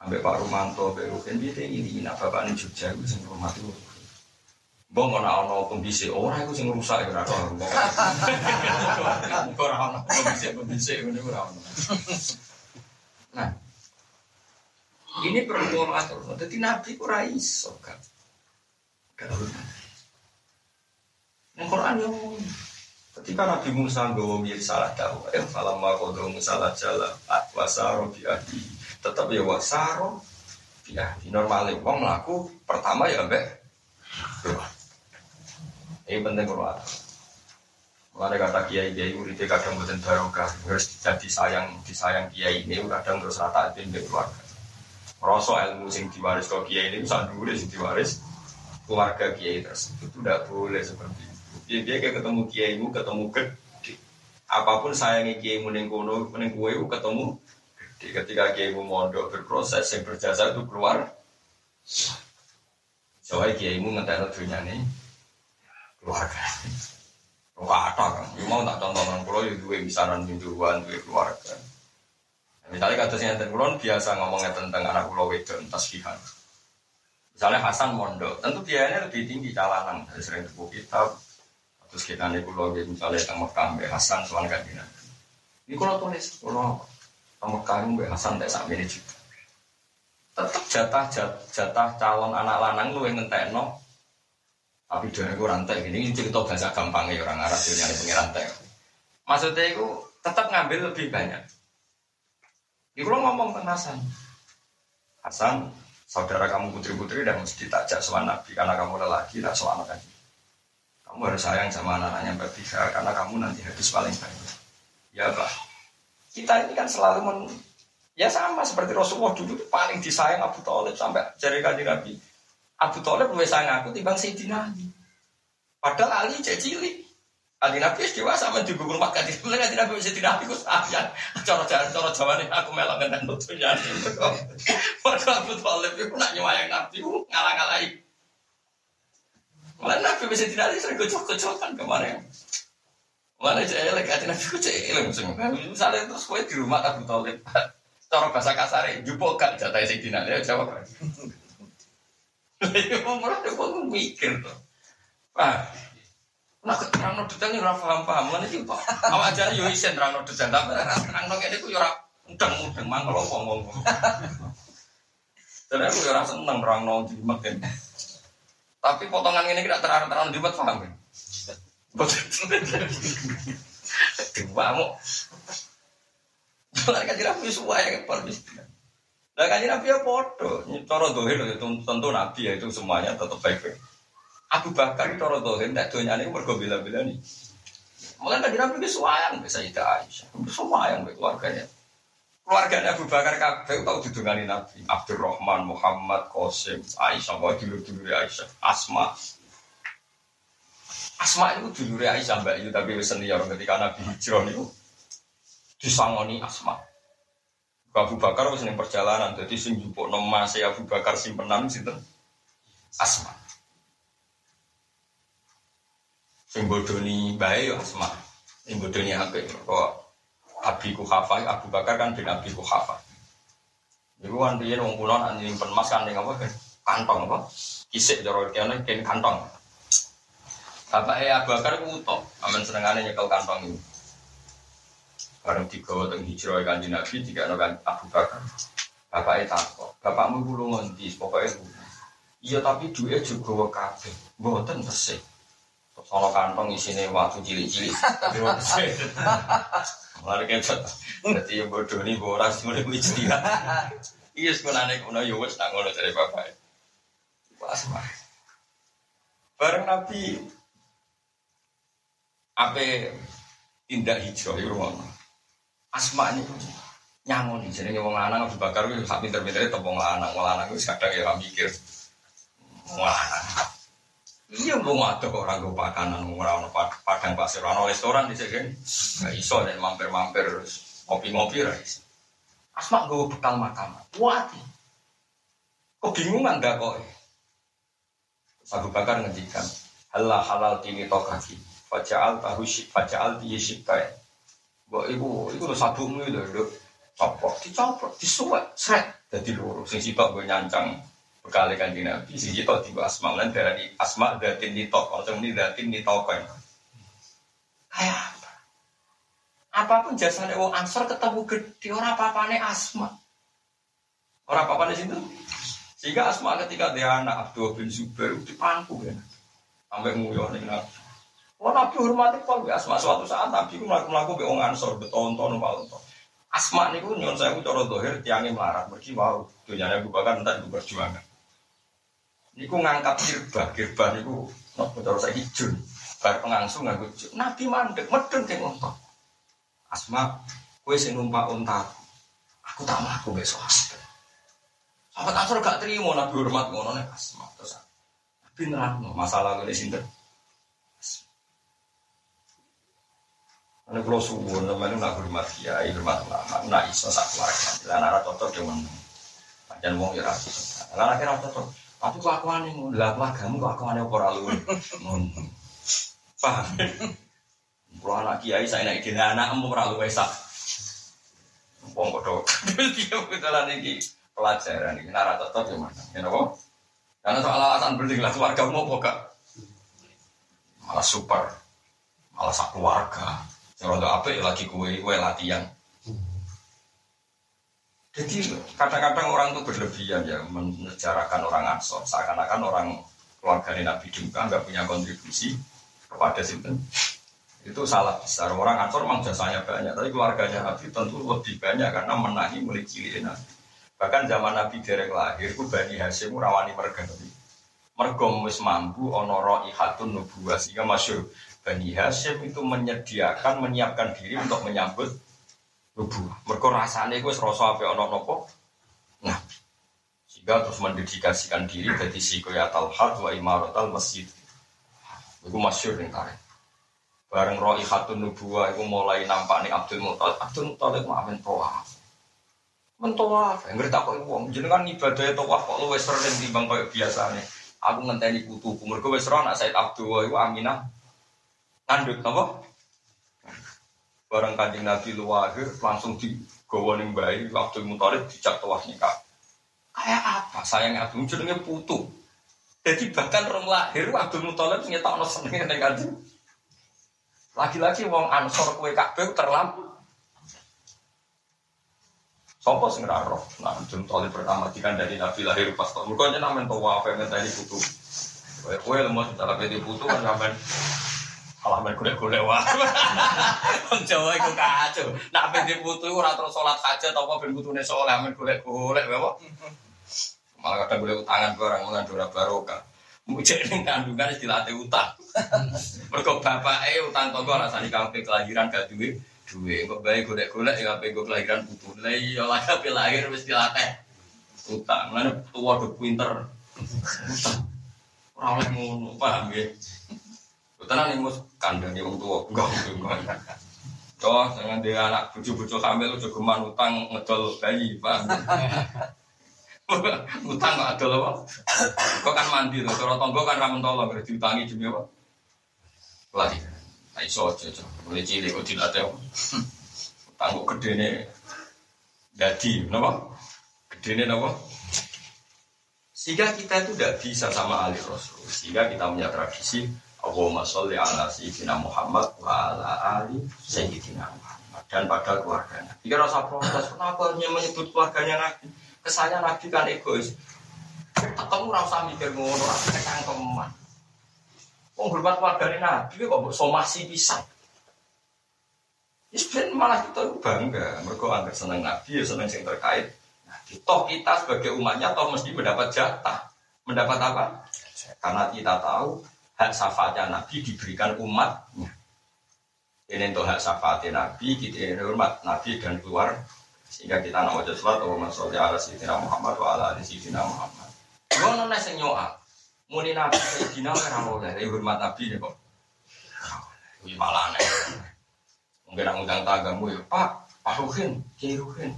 Sampai Pak Rumanto, Pak Rukin, dia ini, nah bapak ini Jogja, itu yang hormat itu. Bang ana ana pembisik, ora iku sing rusak ya ora ono. Ora ono pembisik-pembisik ngene ora ono. Nah, ini perlu atur. Jadi Nabi ku ora iso kan. Yang Quran yang ketika Nabi Musa nggawa mir salah tahu, ya falam ma qadru Musa la jala wasaro bi ahli. Tetap ya wasaro bi ahli. Normale wong mlaku pertama ya ambek ini penting kalau ada. Kata kiai kiai murid kadang buatan barokah, harus jadi sayang disayang kiai ini kadang terus rata itu di keluarga. Rasa ilmu sing diwaris kok kiai ini bisa dulu sing diwaris keluarga kiai tersebut itu tidak boleh seperti itu. Dia, dia kayak ketemu kiai mu ketemu gede. Apa pun sayangnya kiai mu neng kono ketemu gede. Ketika kiai mu mondok berproses yang berjasa itu keluar. Soalnya kiai mu ngetek dunia nih keluarga. Kata kan, you mau tak contoh orang pulau itu dua misanan mingguan dua keluarga. Misalnya kata saya pulau biasa ngomongnya tentang anak pulau itu tasbihan. Misalnya Hasan Mondo, tentu biayanya lebih tinggi calanan dari sering buku kitab. Terus kita nih pulau misalnya tentang Mekah Hasan soal kajian. Ini kalau tulis tentang Mekah Mbak Hasan tak sampai ini juga. Tetap jatah jatah calon anak lanang lu yang ngentek no tapi dia itu rantai ini cerita bahasa gampangnya orang Arab dia nyari pengiran rantai. Maksudnya itu tetap ngambil lebih banyak. Ini kalau ngomong tentang Hasan, Hasan saudara kamu putri-putri dan mesti ditajak sama Nabi karena kamu lelaki tak sama anak Kamu harus sayang sama anak-anaknya bertiga karena kamu nanti habis paling banyak. Ya bah, kita ini kan selalu men, ya sama seperti Rasulullah dulu paling disayang Abu Talib sampai jari kaji Nabi Abu Thalib lebih sayang aku timbang Sayyidina Ali. Padahal Ali cek cilik. Ali Nabi dewasa sama juga rumah kaji. Mulai nanti Nabi Sayyidina Ali ku sayang. Cara cara jalan ini aku melok dengan nutunya. Padahal Abu Thalib itu nak nyewayang Nabi ngalah-ngalahi. Mulai Nabi Sayyidina Ali sering kocok-kocokan kemarin. Mana cek elek hati Nabi ku cek elek Misalnya terus kue di rumah Abu Thalib. Cara bahasa kasar jupuk gak jatah Sayyidina Ali jawab. Ya malah dia kok mikir tuh. Ah, Nah, terang no detail ora paham paham mana sih pak? Awak aja yo isen terang no detail, tapi terang no ini ku yo ora udang udang mangkel apa ngomong. Jadi aku yo ora seneng terang no makin. Tapi potongan ini tidak terang terang jimat paham kan? Dua mau. Mereka tidak bisa yang perlu Nah kan Nabi ya podo, coro dohir itu tentu Nabi ya itu semuanya tetap baik baik. Abu Bakar coro dohir, tidak doanya ini berbeda bela nih. Mulai kan Nabi itu suayang bisa tidak Aisyah, semua yang keluarganya. Keluarganya Abu Bakar kabeh tahu didungani Nabi. Abdurrahman, Muhammad, Qasim, Aisyah, kau dulu dulu Aisyah, Asma. Asma itu dulu Aisyah mbak itu tapi senior ketika Nabi hijrah itu disangoni Asma. Abu Bakar wis ning perjalanan dadi sing njupukno mase Abu Bakar simpenan sinten Asma. Sing bodoni bae yo Asma. Sing bodoni apik kok Abi Kuhafa Abu Bakar kan bin Abi Kuhafa. Iku kan piye wong kula nak nyimpen emas kan ning apa kantong apa? Kisik cara kene ken kantong. Bapak Abu Bakar ku utok, amen senengane nyekel kantong ini. Barang digawa teng hijrah kanjeng Nabi tiga kan Abu Bakar. Bapaknya takut, bapakmu kulo pokoknya Iya tapi duit juga kabeh, mboten bersih. Terus ana kantong isine waktu cilik-cilik. Mari kita Dadi yang bodoh ini ora mulai kuwi istirahat. Iya sekolahane kono ya wis tak ngono dari bapak. Pas Bareng Nabi apa tindak hijrah itu ngono. Asma ini nyangon jadi wong lanang Abu Bakar itu sak pinter-pinter itu wong lanang, wong lanang itu kadang ya mikir wong lanang. Iya belum ada orang gue pakanan orang padang pasir, orang restoran di sini, nggak iso dan mampir-mampir kopi-ngopi rais. Asma gue bekal makam, wati. Kebingungan gak kok? Abu Bakar ngendikan, halal halal tini tokaki, fajal tahu shik, fajal tiye shikai. Bahwa ibu, itu lo sabungmu itu lo copot, dicopot, disuwek, seret. Jadi loro, sing sitok gue nyancang berkali kan nabi, sing sitok tiba asma, lan dari asma datin nitok, atau ini datin nitokan. Kayak apa? Apa pun jasanya wong ansor ketemu gede, orang apa-apane asma. Orang apa-apane situ? Sehingga Asma ketika dia anak Abdul bin Zubair dipangku ya. Sampai nguyuh nih nabi. Oh nabi hormati kok Asma suatu saat nabi itu melakukan melakukan be ansor betonton palton. Asma nih pun nyon saya cara dohir tiangnya melarat pergi wow dunia nabi bakar entah itu perjuangan. Niku ngangkat kirbah kirbah niku nopo cara saya hijau. Bar pengangsung nganggo Nabi mandek medeng ke ngontok. Asma, kue sing numpak unta aku tak mlaku besok. Sahabat Ansor gak terima Nabi hormat ngono nek asma terus. Nabi nerangno masalah ngene sinten. Ane kalau suwun, namanya nak hormat kiai, hormat ulama, nak iso sak keluarga. Lah nara cocok yo men. Pancen wong ya ra cocok. Lah akhirnya cocok. Tapi kelakuan ini, lah keluargamu kelakuannya apa ora lu? Paham? Kalau anak kiai saya naik dina anak emu ora lu wesak. Wong padha. Dia kebetulan iki pelajaran ini nara tetap ya mana ya nopo karena soal alasan berarti lah keluarga mau buka malah super malah sak keluarga yang apa ya lagi kue kue latihan. Jadi kadang-kadang orang itu berlebihan ya menjarakan orang ansor seakan-akan orang keluarga Nabi juga nggak punya kontribusi kepada sinten itu salah besar. Orang ansor memang jasanya banyak tapi keluarganya Nabi tentu lebih banyak karena menangi cilik Nabi. Bahkan zaman Nabi derek lahir, ku Bani Hashim rawani mergani. Mergo wis mampu ono ihatun nubuah sehingga masyur Bani Hashim itu menyediakan, menyiapkan diri untuk menyambut nubuah. Mergo rasanya gue serasa apa ono nopo. Nah, sehingga terus mendedikasikan diri jadi sikoyatal had wa imaratal masjid. Itu masyur yang tarik. Bareng ihatun nubuah itu mulai nampak nih Abdul Muttalib. Abdul Muttalib maafin toa mentawaf ngerti tak kok wong jenengan ibadah tawaf kok luwes sering timbang koyo biasane aku ngenteni putuku mergo wis ora anak Said Abdul iku Aminah ngandut napa barang kanjeng Nabi lahir langsung digawa ning bayi Abdul Muthalib dijak tawaf nikah kayak apa? Sayangnya Abdul jenenge putu. Jadi bahkan rom lahir Abdul Muthalib ngetokno seneng ning kanjeng. Lagi-lagi wong ansor kue kabeh terlampu Sopo sing. Nah, jum tali pertama tikan dari Nabi lahir pas tahun. Mergo jeneng men tawa apa yang tadi putu. Kowe kowe lemot cara pedi putu kan sampean Alah men golek-golek wae. Wong Jawa iku kacau. Nak pedi putu ora terus salat hajat apa ben putune saleh men golek-golek wae Malah kadang golek utangan ke orang mulan ora barokah. Mujek ning kandungan istilahnya utang. Mergo bapake utang tangga rasane kampe kelahiran gak duwe duwe kok bae golek-golek ya gue kelahiran putu lah iya lah ape lahir wis dilatih utang mana tua do pinter ora oleh ngono paham ya tenan ning mus kandhane wong tuwa enggak enggak Toh, jangan dia anak bucu-bucu hamil juga geman utang ngedol bayi, paham? utang kok adol apa? Kok kan mandi tuh, kalau tonggo kan ramen tolong, diutangi demi apa? Pelatih. Nah iso aja, mulai cilik kok dilatih Tangguh gede nih Dadi, kenapa? Gede nih kenapa? Sehingga kita itu tidak bisa sama Ali Rasul Sehingga kita punya tradisi Allahumma sholli ala Sayyidina Muhammad Wa ala ali Sayyidina Muhammad Dan pada keluarganya Jika rasa protes, kenapa hanya menyebut keluarganya Nabi Kesannya Nabi kan egois Ketemu rasa mikir ngono, rasa kecangkeman Wong hormat keluarga Nabi kok somasi bisa. Isben malah kita bangga, mereka anggap seneng Nabi, ya seneng yang terkait. Nabi. Toh kita sebagai umatnya toh mesti mendapat jatah. Mendapat apa? Karena kita tahu hak syafaatnya Nabi diberikan umatnya. Ini untuk hak syafaatnya Nabi, kita ini hormat Nabi dan keluar. Sehingga kita nak wajah sholat, Allahumma sholli ala sayyidina Muhammad wa ala sayyidina Muhammad. Gue nona sing Muni Nabi Sayyidina ora oleh, hormat Nabi ya kok. Kuwi malah aneh. Mungkin nak ngundang tanggamu ya, Pak, Pak Ruhin, Kiai Ruhin.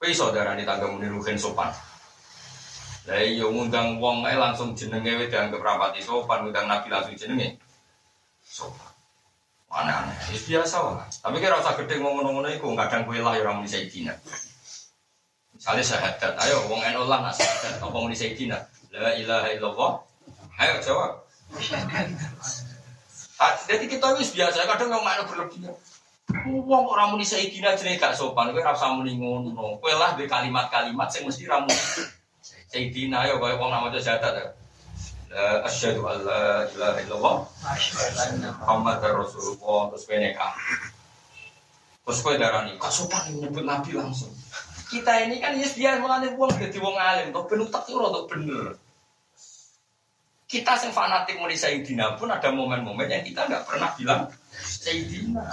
Kowe iso darani tanggamu ni Ruhin sopan. Lah iya ngundang wong ae langsung jenenge wis dianggap rapati sopan, ngundang Nabi langsung jenenge sopan. Aneh-aneh, ya biasa lah. Tapi kira usah gede ngomong-ngomong iku, kadang kue lah ya orang muni Sayyidina. Misalnya syahadat, ayo wong eno lah nak syahadat, apa muni Sayyidina. La ilaha illallah. Ayo jawab. Jadi kita wis biasa, kadang ngomong makna berlebihan. Wong orang muni Sayyidina jenenge gak sopan, kowe ora usah muni ngono. Kowe lah kalimat-kalimat sing mesti ra muni Sayyidina ayo kowe wong namanya syahadat. ya. Asyhadu an la ilaha illallah Rasulullah terus kowe nikah. Terus kowe darani, kok sopan nyebut Nabi langsung. Kita ini kan yes dia mengalih wong jadi wong alim, kok ben utak itu rada bener. Kita yang fanatik mulai Sayyidina pun ada momen-momen yang kita nggak pernah bilang Sayyidina.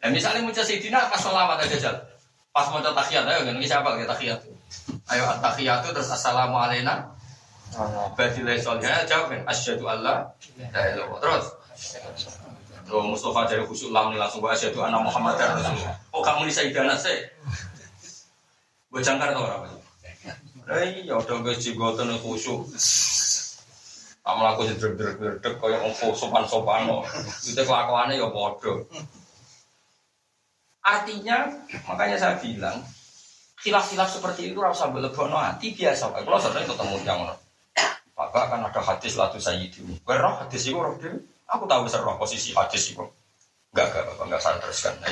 Nah, misalnya muncul Sayyidina pas sholawat aja jal. Pas mau tahiyat, ayo kan siapa kita tahiyat? Ayo tahiyat terus assalamualaikum. Badilai solihah jawab kan asyhadu alla ilaha. Terus Tuh Mustafa dari khusyuk lam langsung gua asyhadu anna Muhammad Rasulullah. Oh kamu di Sayyidana sih. Gue jangkar tau apa? Eh iya udah gue jigotan khusyuk. Kamu laku jedrek-jedrek kaya opo sopan-sopan no. Itu kelakuannya ya bodoh. Artinya, makanya saya bilang, khilaf-khilaf seperti itu rasa belebono hati biasa. Kalau sering ketemu yang Bapak kan ada hadis latu sayyidu. Roh hadis itu roh dewi. Aku tahu besar roh posisi hadis itu. Enggak, enggak, Bapak, enggak saya teruskan. Nah,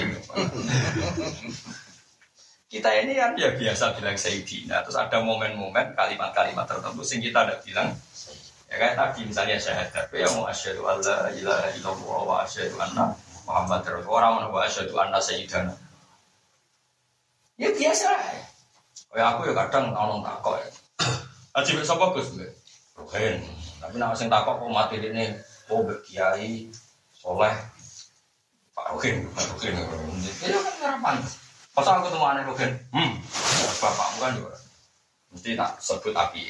kita ini kan ya biasa bilang Sayyidina. Terus ada momen-momen kalimat-kalimat tertentu sing kita ada bilang. Ya kayak tadi misalnya syahadat. Ya mau asyhadu alla ilaha illallah wa asyhadu anna Muhammad Rasulullah. Orang wa asyhadu anna Sayyidana. Ya biasa. Kayak aku ya kadang tolong takok ya. Aji mek sapa Gus? Ruhin. Tapi nek sing takok kok mati ini oh Mbak Kiai soleh Pak Ruhin, Pak Ruhin. Ya kan harapan. Pas aku ketemu aneh Ruhin, hmm, bapakmu kan juga. Mesti tak sebut api.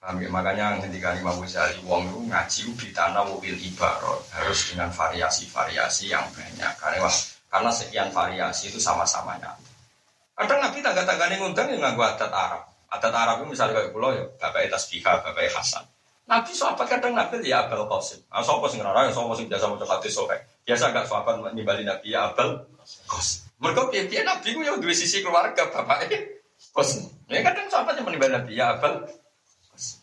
Paham ya? Makanya ketika Imam Ghazali wong itu ngaji di tanah mobil ibarat harus dengan variasi-variasi yang banyak karena karena sekian variasi itu sama-samanya. Kadang Nabi tangga-tangganya ngundang yang nganggu adat Arab. Adat Arab itu misalnya kayak pulau ya, bapak tasbihah, bapak Hasan. Nabi sahabat kadang Nabi ya Abel Qasim. Ah, sing ngarang, sopo sing biasa mau hadis sohe. Biasa gak sahabat nimbali Nabi ya Abel Qasim. Mereka piye Nabi ku ya dua sisi keluarga bapak Qasim. Ya kadang sahabat yang menimbali Nabi ya Abel Qasim.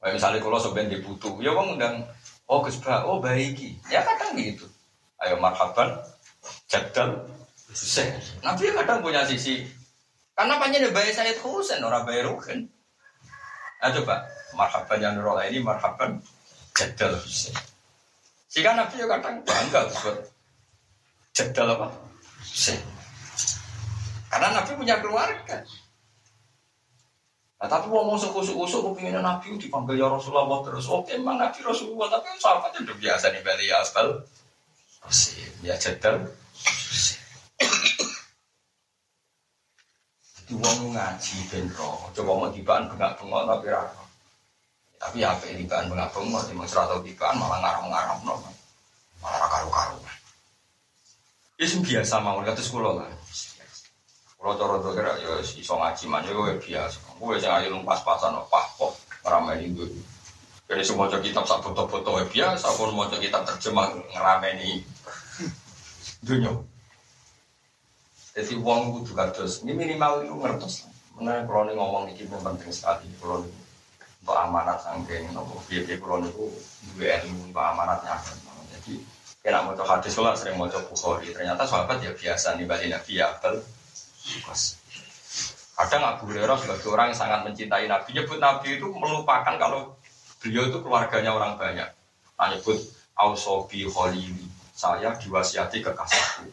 Kayak misalnya kalau sebenarnya dibutuh, ya bang undang, oh Gus Ba, oh baiki, ya kadang gitu. Ayo marhaban, jadal, Husain. Nabi kadang punya sisi, karena panjangnya bayi Sayyid Husain, orang bayi Ruhin. Nah coba, marhaban yang nurul ini, marhaban, jadal Husain. Jika Nabi kadang bangga buat jadal apa? Husain. Karena Nabi punya keluarga. Nah, tapi mau masuk usuk-usuk, kepingin Nabi dipanggil ya Rasulullah terus. Oke, emang Nabi Rasulullah, tapi sahabatnya udah biasa nih Bali ya asbal. Jadal. Jadi wong ngaji benro, coba mau tibaan bengak-bengok tapi raro. Tapi apa ini tibaan bengak-bengok, emang serata tibaan malah ngaram-ngaram no. Malah karu-karu. Ya biasa mau kata sekolah lah. Kalau cara kira ya iso ngaji manja gue biasa. Gue jangan ayo pas-pasan apa kok ngeramein itu. Jadi semua kitab sak foto-foto ya biasa. Pun mau kitab terjemah ngerameni dunia. Jadi uang juga terus. Ini minimal itu ngertos. Mana kalau ini ngomong ini penting sekali. Kalau untuk amanat sangking, untuk biaya kalau itu dua ilmu untuk amanatnya. Jadi kena mau hadis lah sering mau bukhori. Ternyata sahabat ya biasa nih balik nabi ya. Kadang Abu Hurairah sebagai orang yang sangat mencintai Nabi, nyebut Nabi itu melupakan kalau beliau itu keluarganya orang banyak. Nah, nyebut Ausobi Khalili, saya diwasiati kekasihku.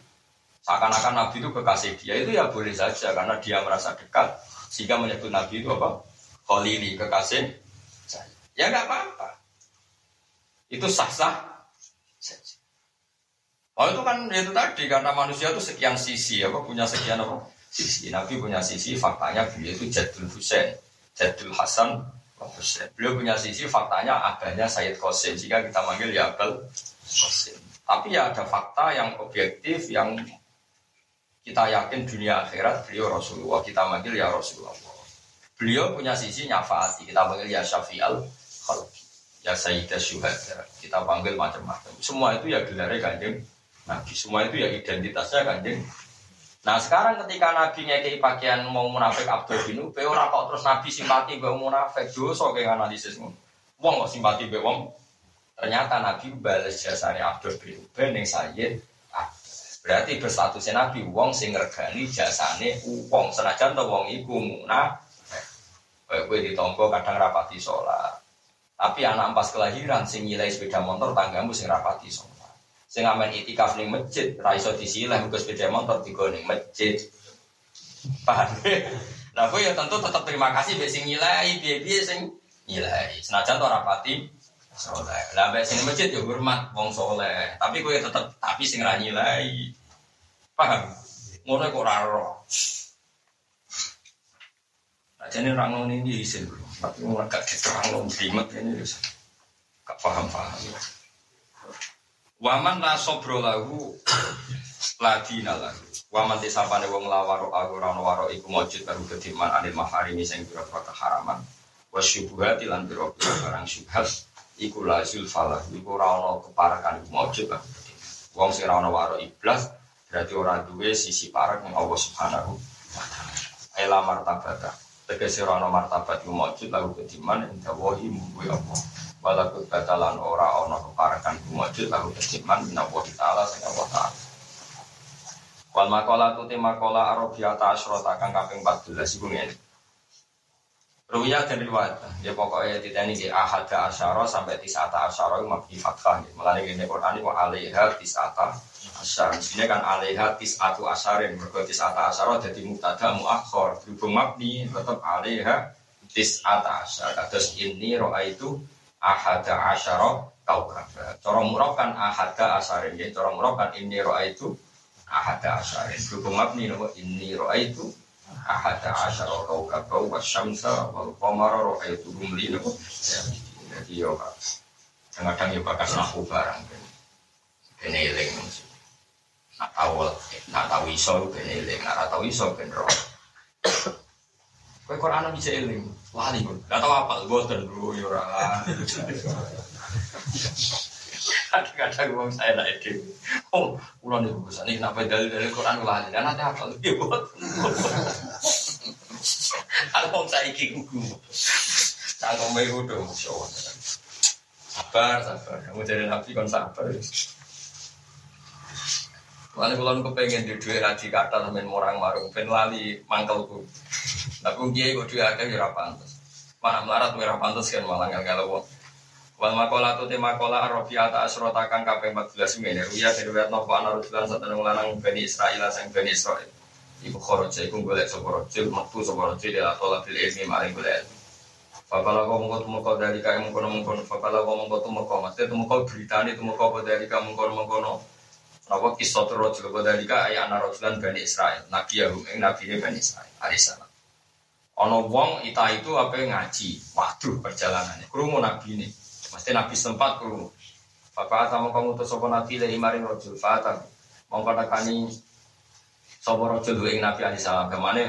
Seakan-akan Nabi itu kekasih dia, itu ya boleh saja karena dia merasa dekat. Sehingga menyebut Nabi itu apa? Khalili, kekasih. Ya nggak apa-apa. Itu sah-sah. Oh itu kan itu tadi karena manusia itu sekian sisi apa punya sekian apa sisi Nabi punya sisi faktanya beliau itu Jadul Husain Jadul Hasan Beliau punya sisi faktanya abahnya Sayyid Qasim jika kita manggil ya Abel Qasim tapi ya ada fakta yang objektif yang kita yakin dunia akhirat beliau Rasulullah, kita manggil ya Rasulullah. Beliau punya sisi nyafaati, kita panggil ya Syafi'al Khalqi, ya Sayyidah Syuhada, kita panggil macam-macam. Semua itu ya gelarnya kanjeng Nabi, semua itu ya identitasnya kanjeng Nah sekarang ketika Nabi ngekei pakaian mau munafik Abdul bin Ubay, orang kok terus Nabi simpati be munafik, dosa kayak analisis Wong kok simpati be wong. Ternyata Nabi balas jasanya Abdul bin Ubay ning Sayyid Berarti berstatusnya Nabi wong sing ngergani jasane wong senajan to wong iku munafik. Kayak gue ditompo kadang rapati sholat. Tapi anak pas kelahiran sing nilai sepeda motor tanggamu sing rapati sholat. Sing amen itikaf ning masjid, ra iso disilah muga sepeda motor digo ning masjid. Paham? Nah, gue ya tentu tetap terima kasih be sing nilai, piye-piye sing nilai. Senajan to rapati soleh. Lah mbek sing masjid ya hormat wong soleh. Tapi gue tetap tapi sing ra nilai. Paham? Ngono kok ora jadi orang ini isin, tapi orang gak diterang lo jimat ini gak paham paham. Waman la sobro lahu ladina lahu. Waman tisapane wong lawaro aku rano waro iku mojud baru kediman anil maharimi sing biro keharaman. Wasyubuhati lan biro barang syubhat. Iku lazul falah. Iku rano keparakan iku baru kediman. Wong sing rano waro iblas berarti orang duwe sisi parak yang Allah subhanahu wa ta'ala. Ela martabatah tegese ora ana martabat ku maujud lalu kediman inda wahi munggu Allah walaku batalan ora ana keparekan ku maujud lalu kediman inda wahi ta'ala sing Allah ta'ala wal makola tu te makola arabiyata asyrota kang kaping 14 iku ngene Ruya dan riwayat, ya pokoknya tidak ini ahada asyara sampai tisata asyara itu mabdi fathah. Mulai ini Quran ini alaiha tisata asyar. Di kan alaiha tisatu asyarin. Mereka tisata asyara jadi muktada muakhor. Berhubung mabni tetap alaiha tisata asyar. Terus ini roa itu ahada asyara kaukab. Cara murab kan ahada asyarin. Ya. Cara murab kan ini roa itu ahada asyarin. Berhubung mabni ini roa itu ahada asyara kaukaba wa syamsa wal qamara ra'aituhum li jadi yo kadang-kadang yo bakas nahu barang kene eling nak tahu nak tahu iso kene eling nak tahu iso ben ro Kowe Quran bisa eling, wali pun. Gak tau apa, boten bro, yo ora. Kadang-kadang wong saya lah itu. Oh, ulang di buku ini kenapa dari Quran lali? Dan nanti apa buat? Aku saya iki kuku. Tanggung baik udah, masya Allah. Sabar, sabar. Kamu jadi nabi kan sabar. Mana kalau kepengen di dua raji kata sampai orang marung, pen lali mangkelku. Tapi kiai kok dua akeh ya pantas. Mana melarat merah pantas kan malah nggak kalau Wal makola tu tema kola arofiata asrota kang kape 14 mene ruya riwayat nopo ana rujulan satene lanang Bani Israil sang Bani Israil. Iku khoroja iku golek sapa rajul metu sapa rajul ila tola bil ilmi maring golek. Fakala kau mengkot mengkot dari kaya mengkono mengkono. Fakala kau mengkot mengkot. Maksudnya itu mengkot beritani itu mengkot dari kaya mengkono mengkono. Napa kisah rojul kau dari kaya anak rojulan Bani Israil. Nabi Yahum, Nabi Bani Israil. Alaihissalam. Ono wong ita itu apa ngaji. Waduh perjalanannya. Kerumun Nabi ini. Mesti Nabi sempat kurung. Bapak sama kamu tuh sopo Nabi dari maring rojul fatah. Mau kani sopo rojul dua Nabi alaihi salam. Ke mana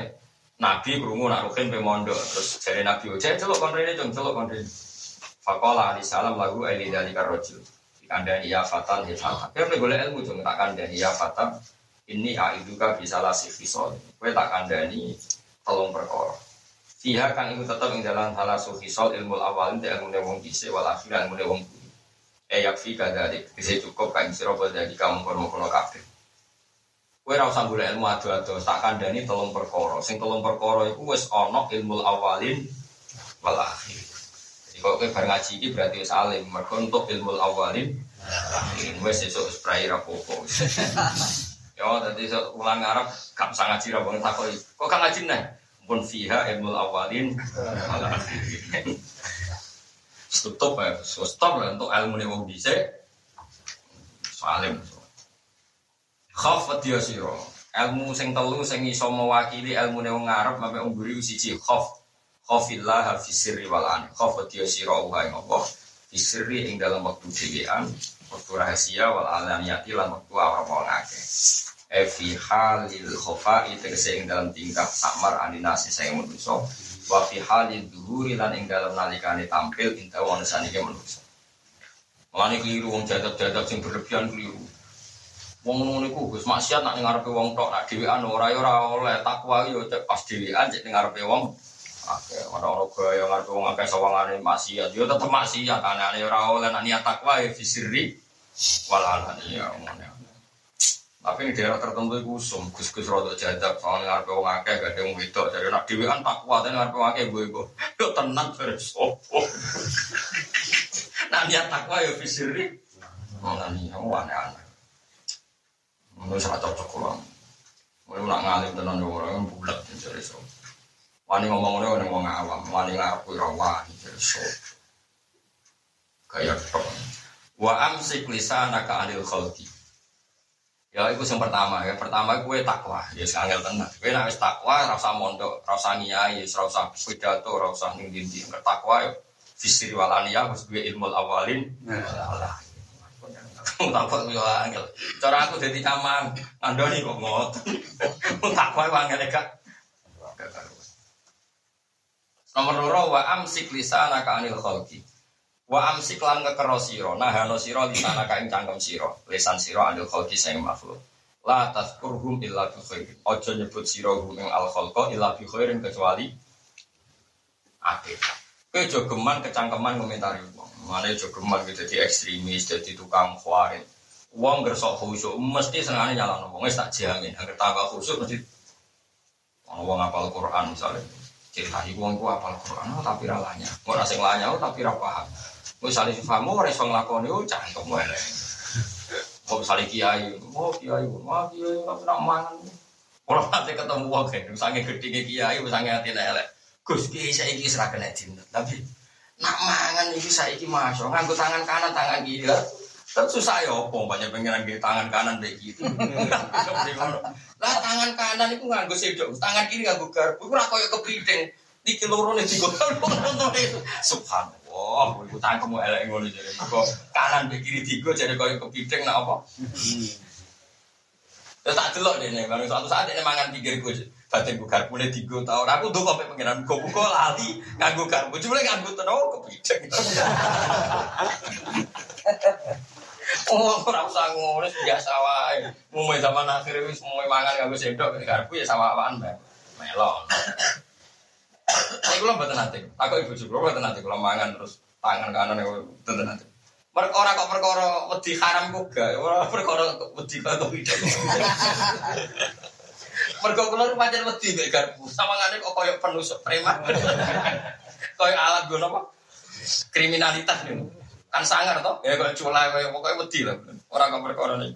Nabi kurungu nak rukin pemondo terus jadi Nabi oce celok konrene jong celok konrene. Fakola alaihi salam lagu eli dari karojul. Kandani ya fatan hifat. Kau boleh ilmu jong tak kandani ya fatan. Ini aiduka bisa lasih visol. Kue tak kandani tolong perkara. Fiha kang iku tetep ing dalam halasul hisol ilmu awal tidak ilmu wong dise wal akhir ilmu wong bumi. Eh yakfi kadalik, bisa cukup kain sira dari kamu kono-kono kabeh. Kowe ora usah golek ilmu ado-ado, tak kandhani telung perkara. Sing telung perkara iku wis ana ilmu awalin wal akhir. Jadi kok kowe bar ngaji iki berarti wis alim, mergo untuk ilmu awalin wis esuk wis prai rapopo. Yo, tadi ulang Arab gak usah ngaji ra wong takoki. Kok gak ngaji? Pun fiha ilmu awalin. Ala stop ya. Stop lah untuk ilmu nih wong bisa salim. Khafat dia siro ilmu sing telu sing iso mewakili ilmu nih wong Arab sampai ungguri siji khaf. Khafillah fisirri walan khafat dia siro wahai ngopo fisirri ing dalam waktu dewean waktu rahasia wal alaniyati lan waktu awal-awal ngake Efi halil khofa itu ing dalam tingkah samar aninasi saya manusia wa fi halil duhuri lan ing dalam nalikane tampil inta wa sanike manusia Mulane keliru wong jadab-jadab sing berlebihan keliru. Wong ngono niku Gus maksiat nak ngarepe wong tok nak dhewean ora ya ora oleh takwa yo cek pas dhewean cek ngarepe wong. Akeh ora ora gaya ngarepe wong akeh sawangane maksiat. Yo tetep maksiat anane ora oleh nak niat takwa ya fisiri walani ya ngono. Tapi di daerah tertentu itu usum, gus-gus rodok jadab, soalnya ngarepe wong akeh, gak ada wong wedok, jadi nak dewi kan tak kuat, ngarepe wong akeh gue gue, yo tenang dari sopo. Nah niat takwa yo fisiri, mana nih, kamu aneh-aneh. Menurut saya cocok kurang. Mulai nak ngalim tenan orang bulat jadi so. Wani ngomong ngomong orang wong awam, wani ngaku rawani jadi so. Kayak tok. Wa amsik lisanaka anil khalqi. Ya itu yang pertama ya. Pertama gue takwa, ya sangel tenang. Gue nek takwa rasa mondok, rasa ngiyai, rasa pidato, rasa ning dindi. Takwa ya fisir walania harus gue ilmu awalin. Allah. Takwa yo angel. Cara aku dadi camang, andoni kok ngoten. Takwa wae angel gak. Nomor loro wa amsik lisanaka anil khalqi. Wa amsik lan kekero sira, nahano sira lisana kaing cangkem sira, lisan sira andil khalqi sing makhluk. La tazkurhum illa bi. Aja nyebut sira hum ing al khalqa illa bi khairin kecuali apik. Kowe kecangkeman komentari wong. Mane aja geman gitu dadi ekstremis, dadi tukang khawarin. Wong gersok khusyuk mesti senengane nyalano wong wis tak jamin. Angger tambah khusyuk mesti ono wong apal Quran misalnya. Cerita wong ku apal Quran oh, tapi ra lanya. Ora sing lanya oh, tapi ra paham. Misalnya si famu ora iso nglakoni oh cangkem wae. Mau misalnya kiai, mau kiai, mau kiai nggak pernah mangan. Kalau nanti ketemu wong kayak, misalnya gede kiai, misalnya hati elek. Gus kiai saya ini serah kena tapi nak mangan itu saya ini masuk, nganggu tangan kanan, tangan kiri. Kan susah ya opo banyak pengiran di tangan kanan deh gitu. lah tangan kanan itu nganggu sedok, tangan kiri nganggu garpu, itu rakoy kepiting. Di keloro nih tiga Subhanallah, ibu tangan kamu elek ngono jadi. Kok kanan be kiri tiga jadi koyo kepiting nak apa? Ya tak delok deh nih, baru suatu saat ini mangan pikir gue, batin gue garpu nih tiga tahun. Aku tuh sampai pengiran gue buka lali nganggu garpu, cuma nganggu tenau kepiting. Oh, ora usah ngono biasa wae. Mulai zaman akhir wis mulai mangan kanggo sendok garpu ya sama apaan, Mbak. Melon. Kula mboten nate. Aku ibu juga mboten nate kula mangan terus tangan kanan mboten nate. Perkara kok perkara wedi haram kok gak, ora perkara wedi kok tidak. Mergo kula pancen wedi mek garpu. Sawangane kok koyo penusuk preman. koyo alat gue apa? Kriminalitas nih. Kan sangar toh? Ya koyo culai koyo pokoke wedi lah. Ora kok perkara nih.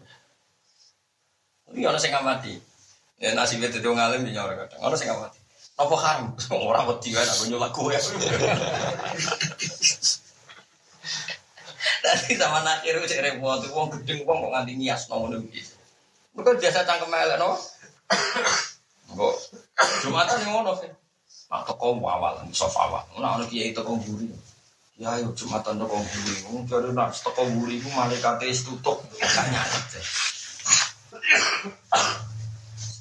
Ini orang sing ngamati. Ya nasibnya dadi wong alim ya ora kadang. Orang sing ngamati. Apa haram? Orang wedi wae aku nyolak kowe. Tadi sama akhir itu repot, wong gedeng wong kok nganti nias ngono iki. Mergo biasa cangkem elek no. Kok Jumatan yang ngono sih. Nah, toko awal, soft awal. Nah, ono kiai toko buri. Ya, yuk Jumatan toko buri. Jare nak toko buri ku malaikate wis tutup. Nyatet.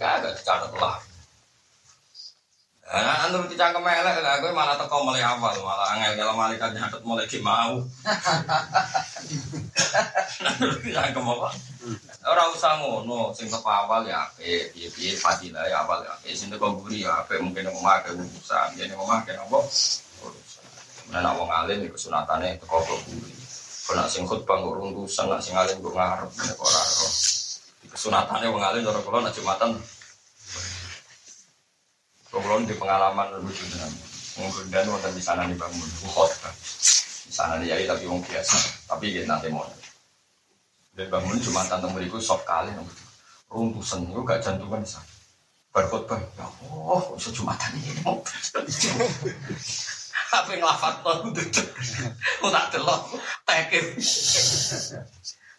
Kagak dicatat lah. Nah, anu kita kemelek lah, gue malah teko mulai awal, malah angel kalau malaikat nyatet mulai ki mau. Kita apa? Ora usah ngono, sing teko awal ya apik, piye-piye fadilah ya awal ya apik, sing teko buri ya apik, mungkin omah ke urusan, yen omah ke apa? Nah, wong alim iku sunatane teko buri. Kena sing khutbah kok runtusan, nak sing alim kok ngarep nek ora ora. Sunatane wong alim cara kula nek Jumatan kalau di pengalaman lucu dengan mengundang wonten di sana nih bangun khotbah. Di sana nih yai tapi wong biasa, tapi dia nanti mau. Dan bangun cuma tante beriku sok kali nunggu. Runtusan itu gak jantungan sana. Berkhotbah, ya Allah, kok jumatan ini mau. Apa yang lafat lo duduk, mau tak delok, tekir.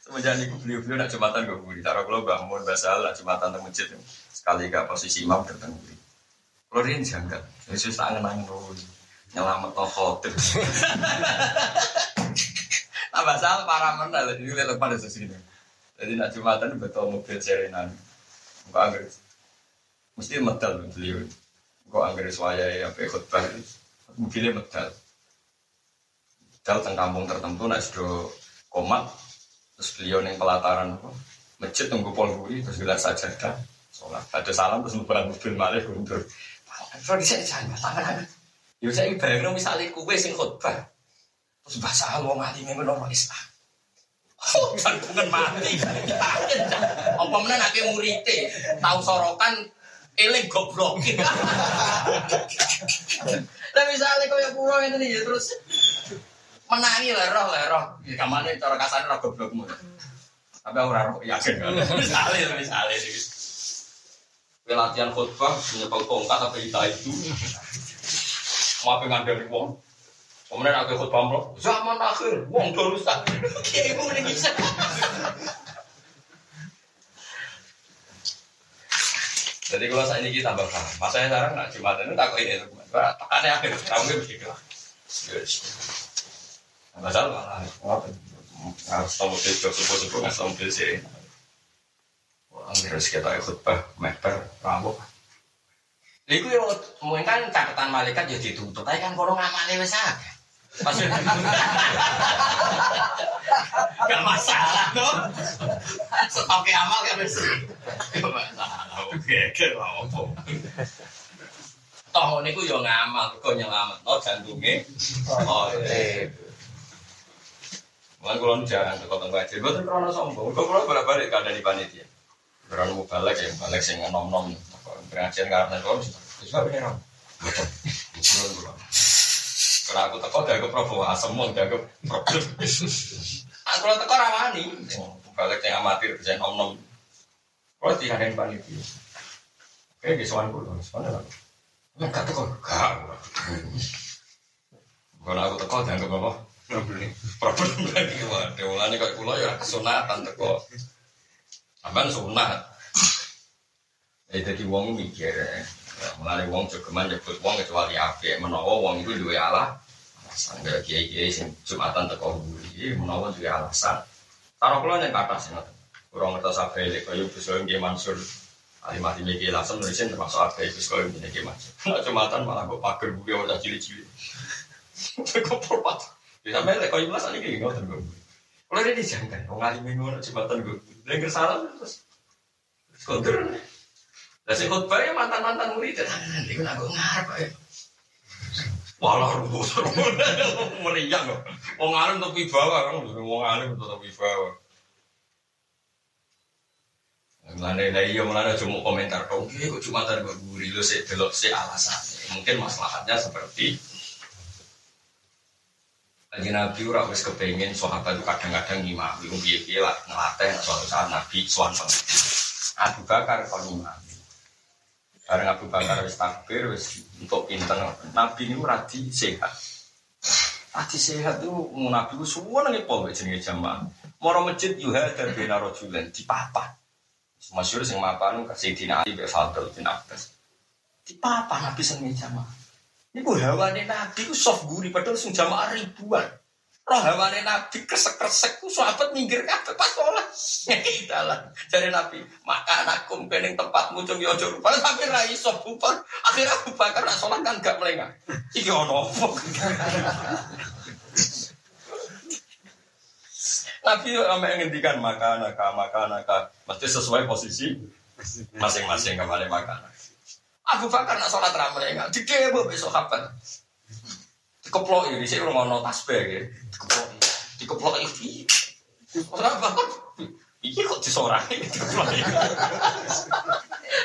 Semenjak itu beliau-beliau nak jumatan gue buri. Taruh kalau bangun bahasa Allah jumatan di masjid sekali gak posisi imam buri. Kalau dia janggal, Yesus tak ngenang dulu, nyelamat no khotir. Tambah salah parah mana, jadi lihat pada sini. Jadi nak jumatan betul mobil serenan. Kok angger mesti medal beliau. Kok angger suaya ya apa khutbah mobilnya medal. Medal teng kampung tertentu nak sudah komat terus beliau neng pelataran apa masjid tunggu polguri terus gelar sajadah sholat ada salam terus nubaran mobil malih mundur. Kalau bisa jangan tangan tangan. Ya saya bayangin misalnya kue sing khutbah terus bahasa Allah ngalim yang menolak Islam. Oh, jantungan mati. Yakin Apa mana nanti murite tahu sorokan eling goblok. Lah misalnya kau yang pulau ini ya terus menangi lah roh lah roh. Ya kamane cara kasar roh goblokmu. Tapi aku ora yakin. Misalnya misalnya latihan khutbah menyepel tongkat apa itu mau pengen dari wong Kemudian aku ikut pamro, zaman akhir, wong do rusak. Kiai ibu ini bisa. Jadi kalau saat ini kita tambah paham, masanya sekarang nak cuma itu tak ini itu, tekannya akhir, kamu gak begitu lah. Masalah harus tahu jauh sepuh sepuh nggak tahu sih. Harus kita ikut bah, meter, rambut. Iku yo mungkin kan catatan malaikat ya ditutup, tapi kan kalau ngamali wes akeh. Maksudnya Gak masalah dong. Stoknya amal kan bisa. Gak masalah. Oke, oke apa. Toh niku yo ngamal, kok nyelamat no jantungnya. Oh. Mulai kalau jangan teko tengah aja, gue tuh krono sombong. Gue kalau balik balik kada di panitia. Berani mau balik ya, balik sing nom nom. Pengajian karena itu harus juga beneran. Betul. Betul. Karena aku teko gak ke Prabowo asem mau gak ke problem. Aku lo teko ramani. Balik yang amatir kerjaan om nom. Kalau tidak ada yang panitia. Oke, di soal kulo, soalnya lah. Enggak teko, gak. Kalau aku teko dianggap apa? Problem. Problem lagi waduh. Mulane kok kulo ya kesunatan teko. Aman sunat. Eh jadi wong mikir ya. Mulai wong jogeman nyebut wong kecuali ape menawa wong itu dua Allah alasan gak kiai kiai sing jumatan teko buri menawa dua alasan. Taruh kulo yang kata sih nggak. Kurang ngerti apa ini kayu bisa yang Mansur. Alimat ini kiai langsung nulisin termasuk apa itu sekolah ini kiai Mansur. Nah jumatan malah kok pagar buri udah cili-cili. Kok perpat. Bisa melek kayu belas ini kayak nggak terganggu. Kalau dia dijangkan, orang alim ngono jumatan gue. Dengar salam terus. Kontur. Lah sing khotbah ya mantan-mantan murid nanti kan aku ngarep ya. Walah rumus meriang kok. Wong alim untuk wibawa kan, wong alim untuk wibawa. Mulane lah iya mulane cuma komentar dong, kok cuma tar guri lu sik delok sik alasannya. Mungkin masalahnya seperti Lagi Nabi ora wis kepengin sahabat itu kadang-kadang ngimami, wong piye-piye lah ngelatih suatu saat Nabi suan Abu Bakar kon ngimami. Bareng Abu Bakar wis takbir wis untuk pinter. Nabi ini radi sehat. Radi sehat itu Nabi itu semua nangi pol jenenge jamaah. Moro masjid yuha dan bina rojulen di papa. Masyur sing mapan kasih dina Ali bin Fadl bin Abbas. Di papa Nabi seneng jamaah. Iku hawane Nabi ku soft guri padahal sing jamaah ribuan. Roh Nabi kresek-kresek ku sahabat minggir kabeh pas sholat. Kita lah. Jadi Nabi, maka anakku kening tempatmu cung yo aja rupane tapi ra iso bubar. Akhirnya Abu Bakar nak sholat kan gak melengah. Iki ono apa? Nabi ame ngendikan maka anaka maka anaka mesti sesuai posisi masing-masing kembali makan. Abu Bakar nak sholat ramai enggak, dikebo besok kapan? Dikeplok ini sih orang ngono tasbih ya, dikeplok, dikeplok ini. Kenapa? Iya kok disorai dikeplok.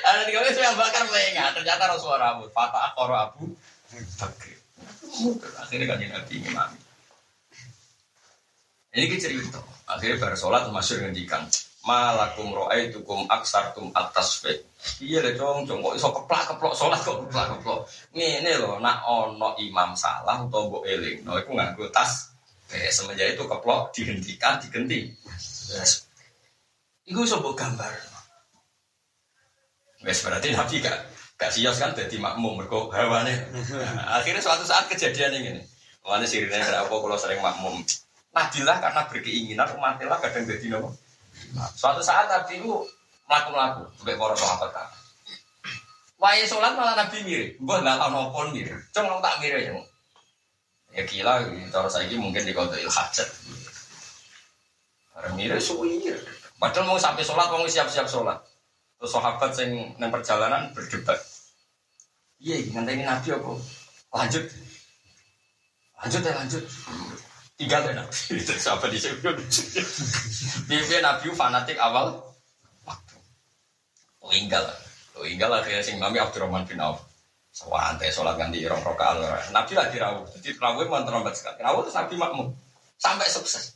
Ada di kami saya bakar enggak, ternyata Rasulullah rambut, fatah akor Abu. Akhirnya kan Nabi ngimami. Ini cerita. Akhirnya bar sholat masyur ngendikan malakum ro'aitukum aksartum atas fe. Iya deh cong cong kok iso keplak keplok sholat kok keplak keplok. Ini loh nak ono imam salah atau mbok eling. No iku nganggo tas. Eh semenjak itu keplok dihentikan digenti. Yes. Iku iso mbok gambar. Wes berarti nabi gak gak sios kan jadi makmum mergo hawane. Nah, akhirnya suatu saat kejadian ini. Mana sirine kenapa kalau sering makmum. Nadilah karena berkeinginan umatnya kadang jadi nopo. Suatu saat Nabi itu Melaku-laku, sampai para sahabat kan. Wae sholat malah Nabi mirip. Gue nggak tahu nopo mirip. Cuma tak mirip ya. Ya gila, cara saya mungkin di kota ilhajat. Karena mirip suwi. Padahal mau sampai sholat, mau siap-siap sholat. Terus sahabat yang neng perjalanan berdebat. Iya, nanti ini Nabi apa? Lanjut. Lanjut ya, lanjut. Tinggal ya Nabi. Siapa di sini? Dia Nabi fanatik awal waktu. Oh, tinggal. Oh, tinggal akhirnya sing Nabi Abdurrahman bin Auf. Sawante sholat ganti rong rokaat. Nabi lagi rawuh. Jadi rawuh mantan terlambat sekali. Rawuh terus Nabi makmum. Sampai sukses.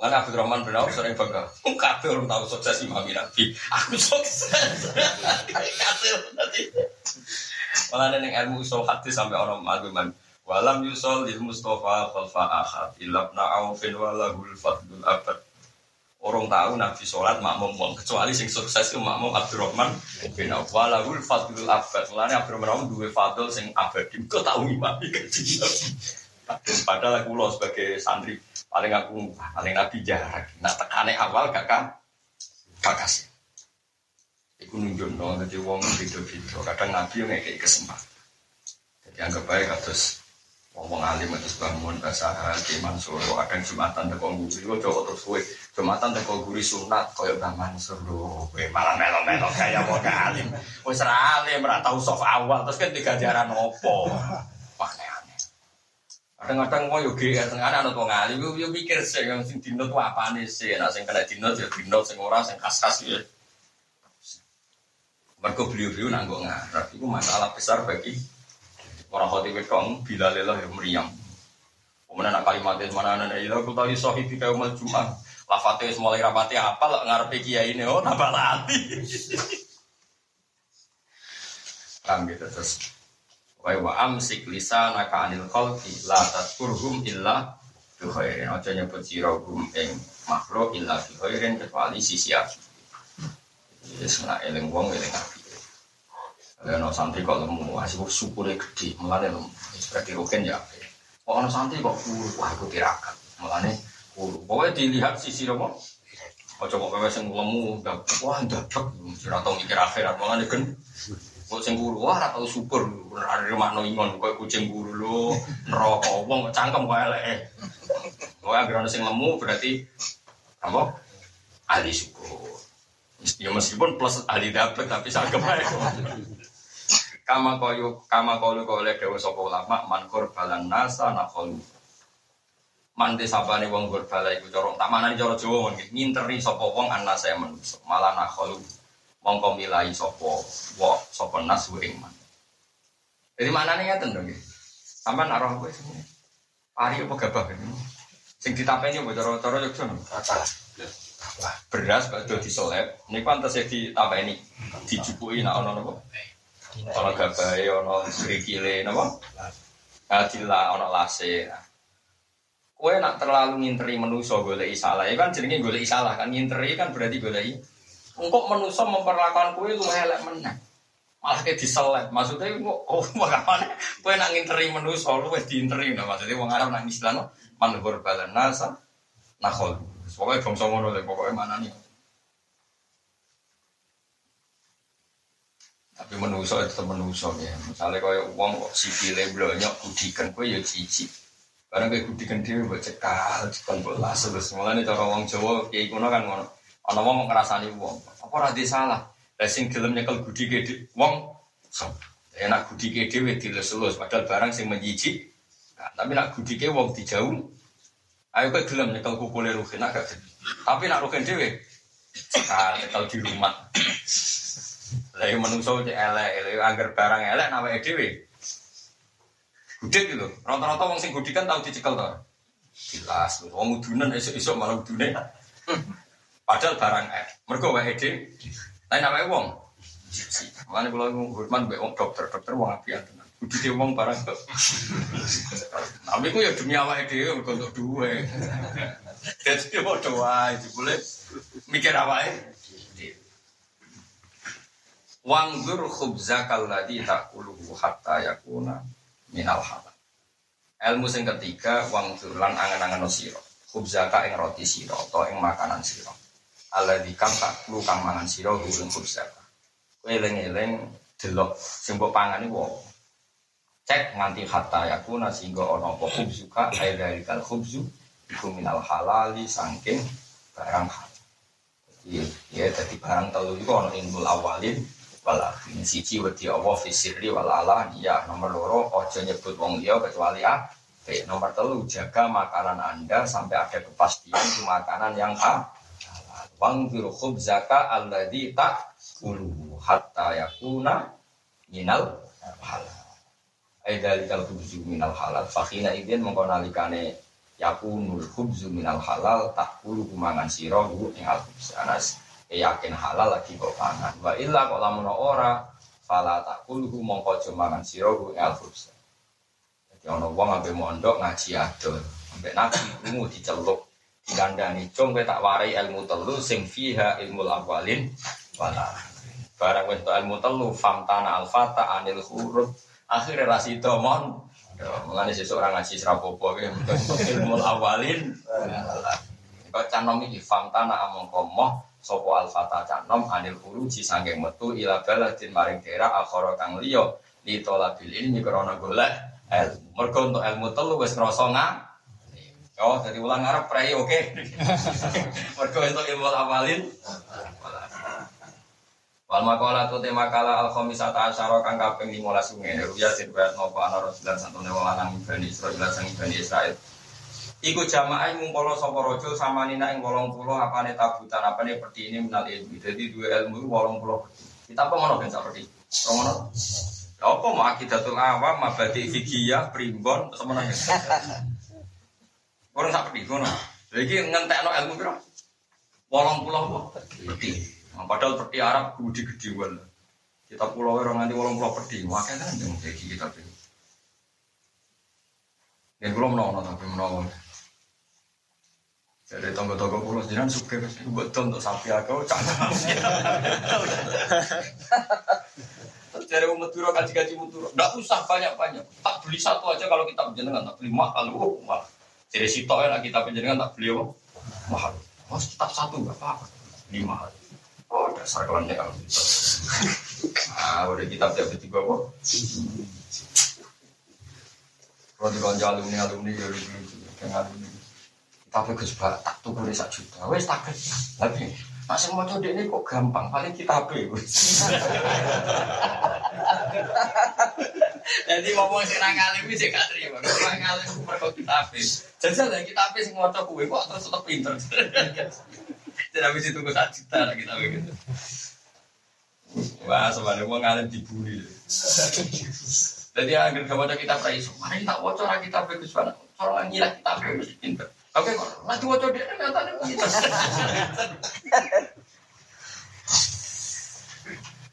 Mana Abdul Rahman bin Auf sering bangga. Kabeh orang tahu sukses Imam Nabi. Aku sukses. Kabeh nanti. Malah neng ilmu usul hadis sampai orang maguman. Walam yusol lil Mustafa khalfa ahad ilabna aufin walahul fadlul abad. Orang tahu Nabi sholat makmum wong kecuali sing sukses itu makmum Abdurrahman bin Auf walahul fadlul abad. Mulane Abdurrahman dua fadl sing abadi. Kau tahu imam Padahal aku lo sebagai santri paling aku paling nabi jarak. Nah tekane awal gak kan kasih. Iku nunjuk no, jadi wong video-video. Kadang nabi yang kayak kesempatan. Jadi anggap baik terus wong alim terus bangun bahasa hati Mansur. Kadang jumatan teko guri, lo coba terus gue jumatan teko guri sunat koyo Bang Mansur. Gue malah melo-melo kayak wong alim. Wes alim, ora tau soft awal terus kan digajaran opo. Wah Kadang-kadang mau yo GR tengah anak wong alim yo yo mikir sing dino tuh apa nih sih, nah sing kena dino yo dino sing ora sing kas-kas ya. Mergo beliau-beliau nanggok ngarep itu masalah besar bagi orang khotib kong bila lelah yang meriam. Kemudian nak kalimatnya mana nana ilah aku tahu sohib di kaum cuma lafate mulai rapati apa lah ngarepe kiai ini oh nambah lati. Paham gitu terus. Wa wa amsik lisanaka anil khalqi la tadkurhum illa bi khairin. Aja nyebut sira gum ing makhluk illa bi khairin kecuali sisi api. Wis nak eling wong eling api. Kalau no santri kok lemu, asih kok syukure gede, mulane lemu. Berarti rugen ya. Kok ono santri kok kuru, wah aku tirakat. Mulane kuru. Pokoknya dilihat sisi romo. Ojo kok kowe sing lemu, wah ndadak, ora tau mikir akhirat, mulane gen Kok sing guru wah ora tau syukur ada makna ingon kok kucing guru lo neraka wong cangkem kok eleke. Anggere ana sing lemu berarti apa? Ahli syukur. Ya meskipun plus ahli dapet tapi sagem ae. Kama koyo kama koyo oleh dewa sapa ulama man balan nasa nakholu. Mante sabane wong bala iku cara tak manani cara Jawa nginteri sapa wong anase manusa malah nakholu mongko milai sopo wo sopo nas ing man. Jadi mana nih ya dong ya? Sampai naruh apa sih? Pari apa gabah ini? Sing ditapeni apa cara-cara jono? Beras bakdo disolep, ini pantas ya ditapeni, dijupuki nak ono napa? Ono gabahe, ono srikile napa? Adila ono lase. Kue nak terlalu nginteri menuso golek salah, ya kan jenenge golek salah kan nginteri kan berarti golek Engkau manusia memperlakukan kue lu elek menang. Malah kayak diselek. Maksudnya kok oh bagaimana? Kue nak nginteri manusia lu wes diinteri. Nah, maksudnya wong Arab nang Islam manhur balan nasa nakol. Pokoknya bangsa ngono deh. Pokoknya mana nih? Tapi manusia itu manusia ya. Misalnya kau uang kok sipile blonyok kudikan kue ya cici. Karena kayak kudikan dia buat cekal, cekal bolas terus. Mulanya cara uang Jawa kayak kuno kan ngono. Ana wong ngrasani wong. Apa ora salah? Lah sing gelem nyekel budike wong sop. Enak budike dhewe dilus-lus padahal barang sing menjijik. Nah, tapi nak budike wong dijauh. Ayo kowe gelem nyekel kukule rugen nak Tapi nak rugen dhewe ah, nyekel di rumah. Lah yo menungso cek elek, elek angger barang elek nawake dhewe. Gudik gitu. Rata-rata wong sing gudikan tau dicekel to. Jelas, wong udunan esuk-esuk malah udune. Padahal barang eh, mereka wae ide. Tapi namanya wong. Mana kalau hormat mbek wong dokter, dokter wong apian tenan. Kudu dia wong barang kok. Tapi ku ya demi awake dhewe mergo untuk duwe. Mau doa itu boleh mikir awake. Wangzur khubzakal ladzi takuluhu hatta yakuna minal halal. Ilmu sing ketiga wangzur lan angan-angan sira. Khubzaka ing roti sira atau ing makanan sira ala dikam tak lu kang mangan sira ing khubza. Kowe eling-eling delok sing pangan iku cek nganti hatta yakuna sehingga ana apa khubzuka ai dalikal khubzu iku minal halali saking barang halal. Jadi ya jadi barang telu itu ana ilmu awalin wal akhirin siji wedi Allah fi sirri wal ya nomor loro aja nyebut wong liya kecuali ah nomor telu jaga makanan anda sampai ada kepastian itu makanan yang halal wang biru khubzaka alladhi tak ulu hatta yakuna minal halal. Aidali kalau khubzu minal halal. Fakina idin mengkonalikane Yakunul khubzu minal halal Tak puluh kumangan sirohu Yang al Anas yakin halal lagi kok pangan. Wa illa kok lamun ora Fala tak puluh mongko mangan sirohu Yang al Jadi ono wong ambil mondok ngaji adol. Sampai nabi ilmu diceluk Dikandani. Cung tak warai ilmu telu Sing fiha ilmu awalin Wala. Barang wis ilmu telu Famtana al-fata anil huruf akhirnya rasi domon mengenai seseorang ngaji serapopo ilmu awalin kau canom ini famtana among komoh sopo alfata canom anil uruji sanggeng metu ila baladin maring daerah akhara kang liya li talabil ilmi krana golek ilmu mergo untuk ilmu telu wis ngrasa Oh, jadi ulang Arab pray oke. Okay. mergo untuk ilmu awalin Wal makola tu tema kala al khomisata asyara kang kaping 15 ngene ruya riwayat nopo ana Rasulullah santune wong lanang Bani Israil sang Bani Israil. Iku jamaah ngumpul sapa raja samanina ing 80 apane tabutan peti ini minal ilmu. Jadi dua ilmu 80 peti. Kita apa mono ben seperti. Romono. Ya apa mau akidatul awam mabadi fikiyah primbon sama nang. Orang sak peti ngono. Lha iki ngentekno ilmu piro? 80 apa? Peti. Nah, padahal peti Arab gede gedewan. Kita pulau orang nanti walau pulau peti, makanya kan jangan kayak kita ini. Ya belum menolong tapi menolong. Jadi tonggo-tonggo pulau jiran suka betul untuk sapi aku canggung. Dari umat turo kaji-kaji muturo, tidak usah banyak-banyak. Tak beli satu aja kalau kita penjenengan, tak beli mahal, oh mahal. Jadi si ya kita penjenengan tak beli oh mahal. Mas kitab satu nggak apa-apa, lima mahal. Oh, dasar kelannya kalau gitu. Ah, udah kitab tiap tiga kok. Kalau di alumni alumni ya lucu dengan alumni. Tapi gue coba tak tuh boleh satu juta. Wes tak Tapi masih mau coba ini kok gampang. Paling kita apa Jadi ngomong sih nang alim sih gak terima. Nang alim mereka kita apa? Jadi kita apa sih mau coba kue kok terus tetap pinter. Tidak bisa tunggu satu juta lagi tapi gitu. Wah, sebenarnya mau ngalim dibully. Jadi agar kepada kita praise, mari tak wocor kita bagus banget. Orang ngira kita bagus pinter. Oke, nanti wocor dia kan nyata kita.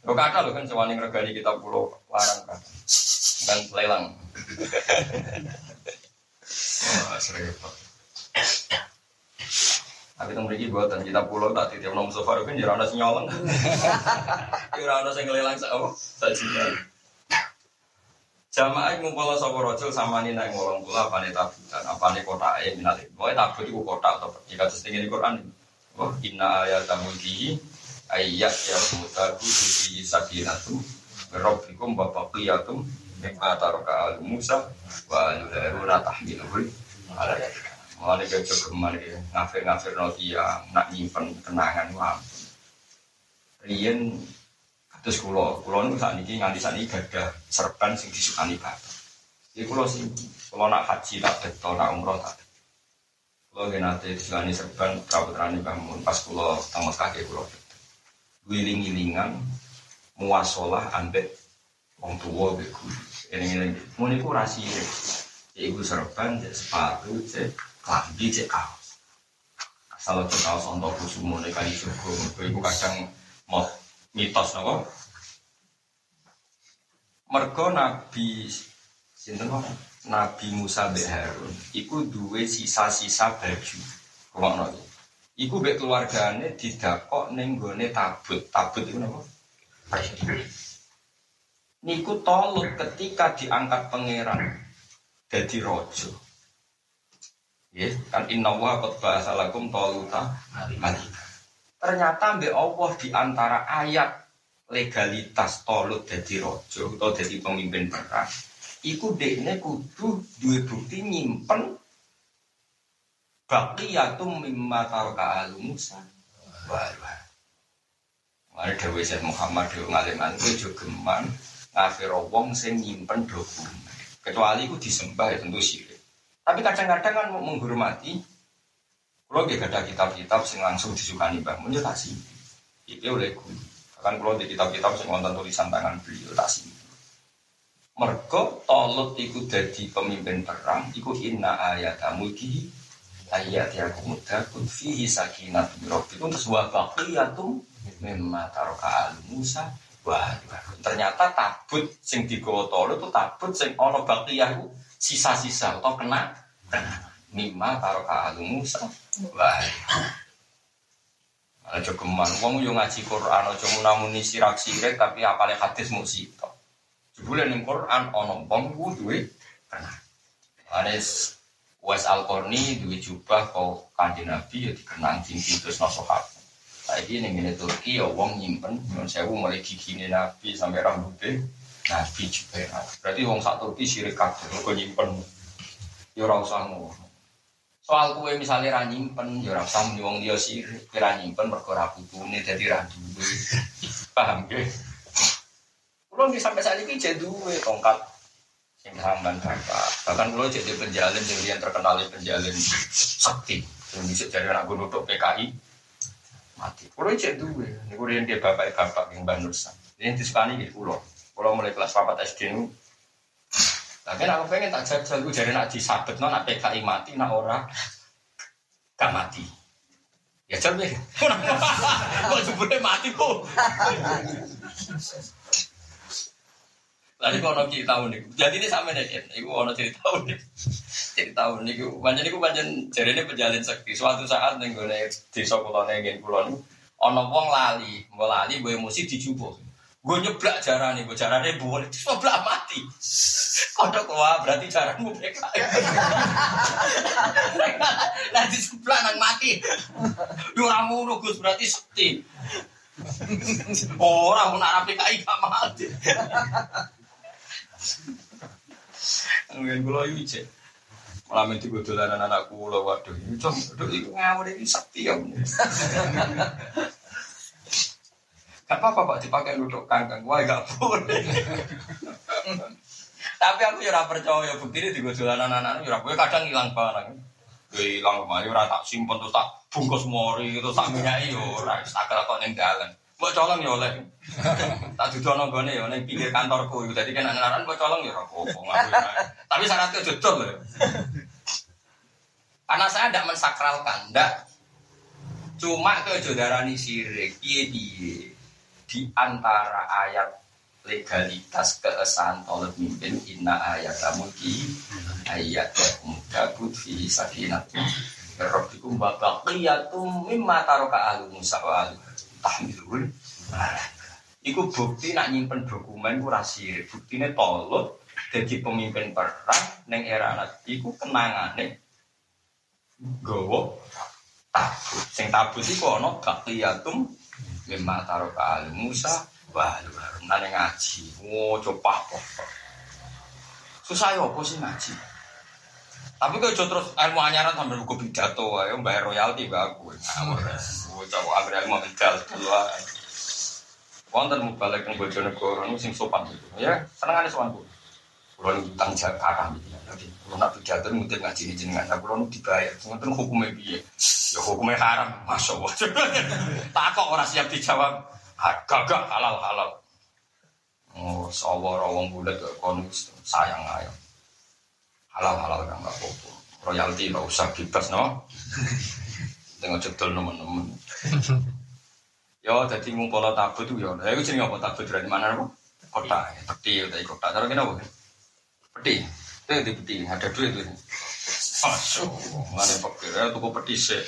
Lo kata lo kan sewani regani kita pulau larang kan dan lelang. Tapi teng mriki buatan kita pulau tak titip nom sofa kan jera ana sing nyolong. Ora ana sing ngelelang sak apa? Sak juta. Jamaah ngumpul sapa rajul samani nang ngolong kula apane tabutan, apane kotake minale. Pokoke tabut iku kotak to. Jika terus ning Quran. Wah, inna ayata mulkihi ayat ya mutaku fi sakinatu rabbikum wa baqiyatum mimma taraka al Musa wa yularuna tahmiluhu ala Mulane kayak jogeman ya, ngafir-ngafir no dia, nak nyimpen kenangan wah. Rien terus kulo, kulo nu saat ini nganti saat ini gada serban sing disukani bapak. Jadi kulo sih, kulo nak haji tak betul, nak umroh tak. Kulo gak nanti disukani serban, praputrani bangun pas kulo tamat kaki kulo. Wiling-wilingan, muasolah ambek wong tua beku. Ini ini, mau niku rasi, ibu serban, sepatu, cek klambi cek kaos. Asal cek kaos untuk kusumo nih kali suku, ibu kadang mau mitos nopo. Mergo Nabi sinten Nabi Musa bin Harun iku duwe sisa-sisa baju. Rumakno iki. Iku mbek keluargane didakok ning gone tabut. Tabut iku napa? Niku tolut ketika diangkat pangeran jadi rojo. Ya, kan inna wa qad ba'asalakum taluta malika. Ternyata mbek Allah di antara ayat legalitas tolut jadi rojo atau jadi pemimpin perang. Iku dekne kudu duwe bukti nyimpen baqiyatum mimma taraka alu Musa. Wah. Mari Dewi Syekh Muhammad Dewi ngaliman itu juga geman ngafir wong sing nyimpen dokumen. Kecuali itu disembah ya tentu syirik. Tapi kadang-kadang kan menghormati kalau dia ada kitab-kitab sing langsung disukani Mbah Mun ya tak simpen. Itu oleh guru. Kan kalau di kitab-kitab sing wonten tulisan tangan beliau tak simpen. Mergo tolut iku dadi pemimpin perang iku inna ayatamu iki ayat yang muda kun fihi sakinat itu terus wa baqiyatum mimma taroka al Musa wah ternyata tabut sing digawa tolut itu tabut sing ana baqiyah iku sisa-sisa atau kena kena mimma taroka al Musa wah Aja geman, wong yo ngaji Quran aja munamuni sirak-sirik tapi apale hadis mung sitok. Jebule ning Quran ana wong ku duwe kena. Anes Wes Al Qarni duwe jubah kau kanjeng Nabi ya dikenang tinggi terus nasohat. Saiki ning ngene Turki ya wong nyimpen nyuwun sewu mulai gigine Nabi sampai rambutnya Nabi juga. Berarti wong sak Turki sirik kabeh kok nyimpen. Ya ora usah. Soal kue misalnya ra nyimpen, ya ora usah muni wong liya sirik, ra nyimpen mergo ra putune dadi ra duwe. Paham ge? Kulo nggih sampai saat ini jadi duwe tongkat sing samban bapak. Bahkan kulo jadi penjalin riyen terkenal penjalin sakti. Sing bisa jadi anak gunung untuk PKI mati. Kulo jadi duwe. Niku riyen dia bapak bapak yang Mbah Nursan. Ini disukani nggih kulo. Kulo mulai kelas 4 SD niku tapi aku pengen tak jajal, gue jadi nak disabet, nak PKI mati, nak ora gak mati. Ya jal deh. Kok jebule mati kok. Lalu kok ono cerita unik. Jadi ini sama nih, ibu ono cerita unik. Cerita unik, banyak ibu banyak jadi ini penjalin sakti. Suatu saat nih gue desa kulon ingin kulon, ono wong lali, mau lali gue emosi dijubuk. Gue nyeblak jarane, gue jarane boleh, nyeblak mati. Kodok wah berarti jaranmu PKI. Nanti sebelah nang mati. Ora ngono Gus berarti sekti. Ora nak PKI gak mati. Mungkin kula iki cek. Malah mesti gue dolanan anak kula waduh. Iki cok, iki ngawur iki sekti ya. Gak apa-apa Pak dipakai duduk kangkang. Wah gak boleh. Tapi aku ya percaya bukti ini di dolanan anak ya gue kadang hilang barang. Gue hilang kemarin ora tak simpen terus tak bungkus mori terus tak minyaki yo ora tak kok ning dalan. Mbok colong ya oleh. Tak dudono gone ya ning pinggir kantorku dadi kan anak-anak mbok colong ya apa-apa Tapi syaratnya jodol lho. Karena saya tidak mensakralkan, tidak. Cuma itu jodarani sirik, piye-piye di antara ayat legalitas keesahan tolak mimpin inna ayat mulki ayat muda fi sakinat Rabbikum wa baqiyatum mimma taraka ahlu Musa wa ahlu tahmilun Iku bukti nak nyimpen dokumen ku rasir Buktine tolut jadi pemimpin perang neng era anak iku kenangane gowo tabut. Sing tabut iku ana baqiyatum mimma taraka ahlu Musa Wah, lu nane ngaji. Oh, coba apa? Susah ya apa sih ngaji? Tapi kalau terus ilmu anyaran sambil buku pidato, ayo bayar royalti gak aku. Gue coba ambil ilmu dua. Wonten mau balik ke Bojonegoro sing sopan gitu. Ya, seneng aja sopan gue. Kalau utang kakak gitu. Jadi kalau nak pidato mungkin ngaji ini jenengan. Nah, kalau dibayar, sementara hukumnya biye. Ya hukumnya haram, masya Allah. Takut orang siap dijawab gagak halal halal. Oh, sawar wong bulat kok kon sayang ayo. Halal halal kan nggak apa-apa. Royalti nggak usah bebas no. Dengan cetul teman-teman. Yo, jadi mau pola tabut tuh yo. Ya, itu jenis apa tabut dari mana kok? Kota, peti, dari kota. Cara kenapa? Peti, itu di peti. Ada duit itu. Masuk, mana pikir ya tuku peti sih.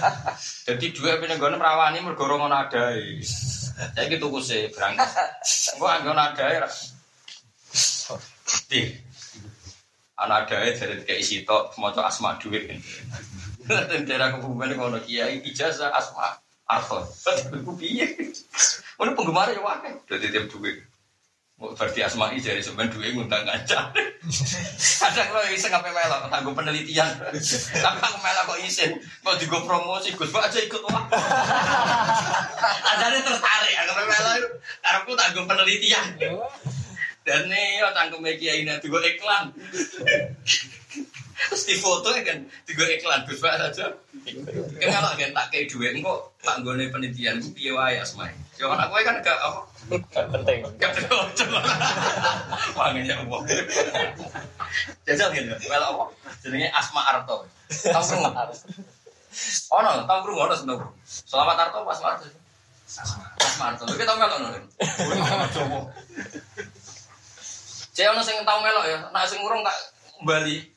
Jadi dua punya gue merawani mergorong ada. Saya gitu gue sih berangkat. Gue anggon ada ya. Di anak ada dari kayak isi tok mau asma duit. Dan daerah kebumen ngono kiai ijazah asma Arto. Iku piye? Mana penggemar ya wae. Dadi tiap duwe. Mau berarti asma'i dari semen duwe ngundang kanca. Kadang lo iseng ngapain melok, tanggung penelitian. Tapi aku melok kok isin, mau digo promosi, Gus Pak aja ikut wah. Adanya tertarik, aku melok itu, aku tanggung penelitian. Dan nih, yo tanggung media ini digo iklan. Terus di foto kan, digo iklan, Gus Pak saja. Kan kalau kan tak kayak duit, kok tak gue penelitian, gue piye wae asma'i. Jangan aku kan gak apa. Kan penting. Gak coba. Wangen ya Allah. Jajal gitu. Well apa? Jenenge Asma Arto. Tahu krungu? Oh no, tahu krungu ono seneng. Selamat Arto pas Arto. Asma Arto. Lu tau melok ngono. Coba. Cek ono sing tau melok ya, nek sing urung tak Bali.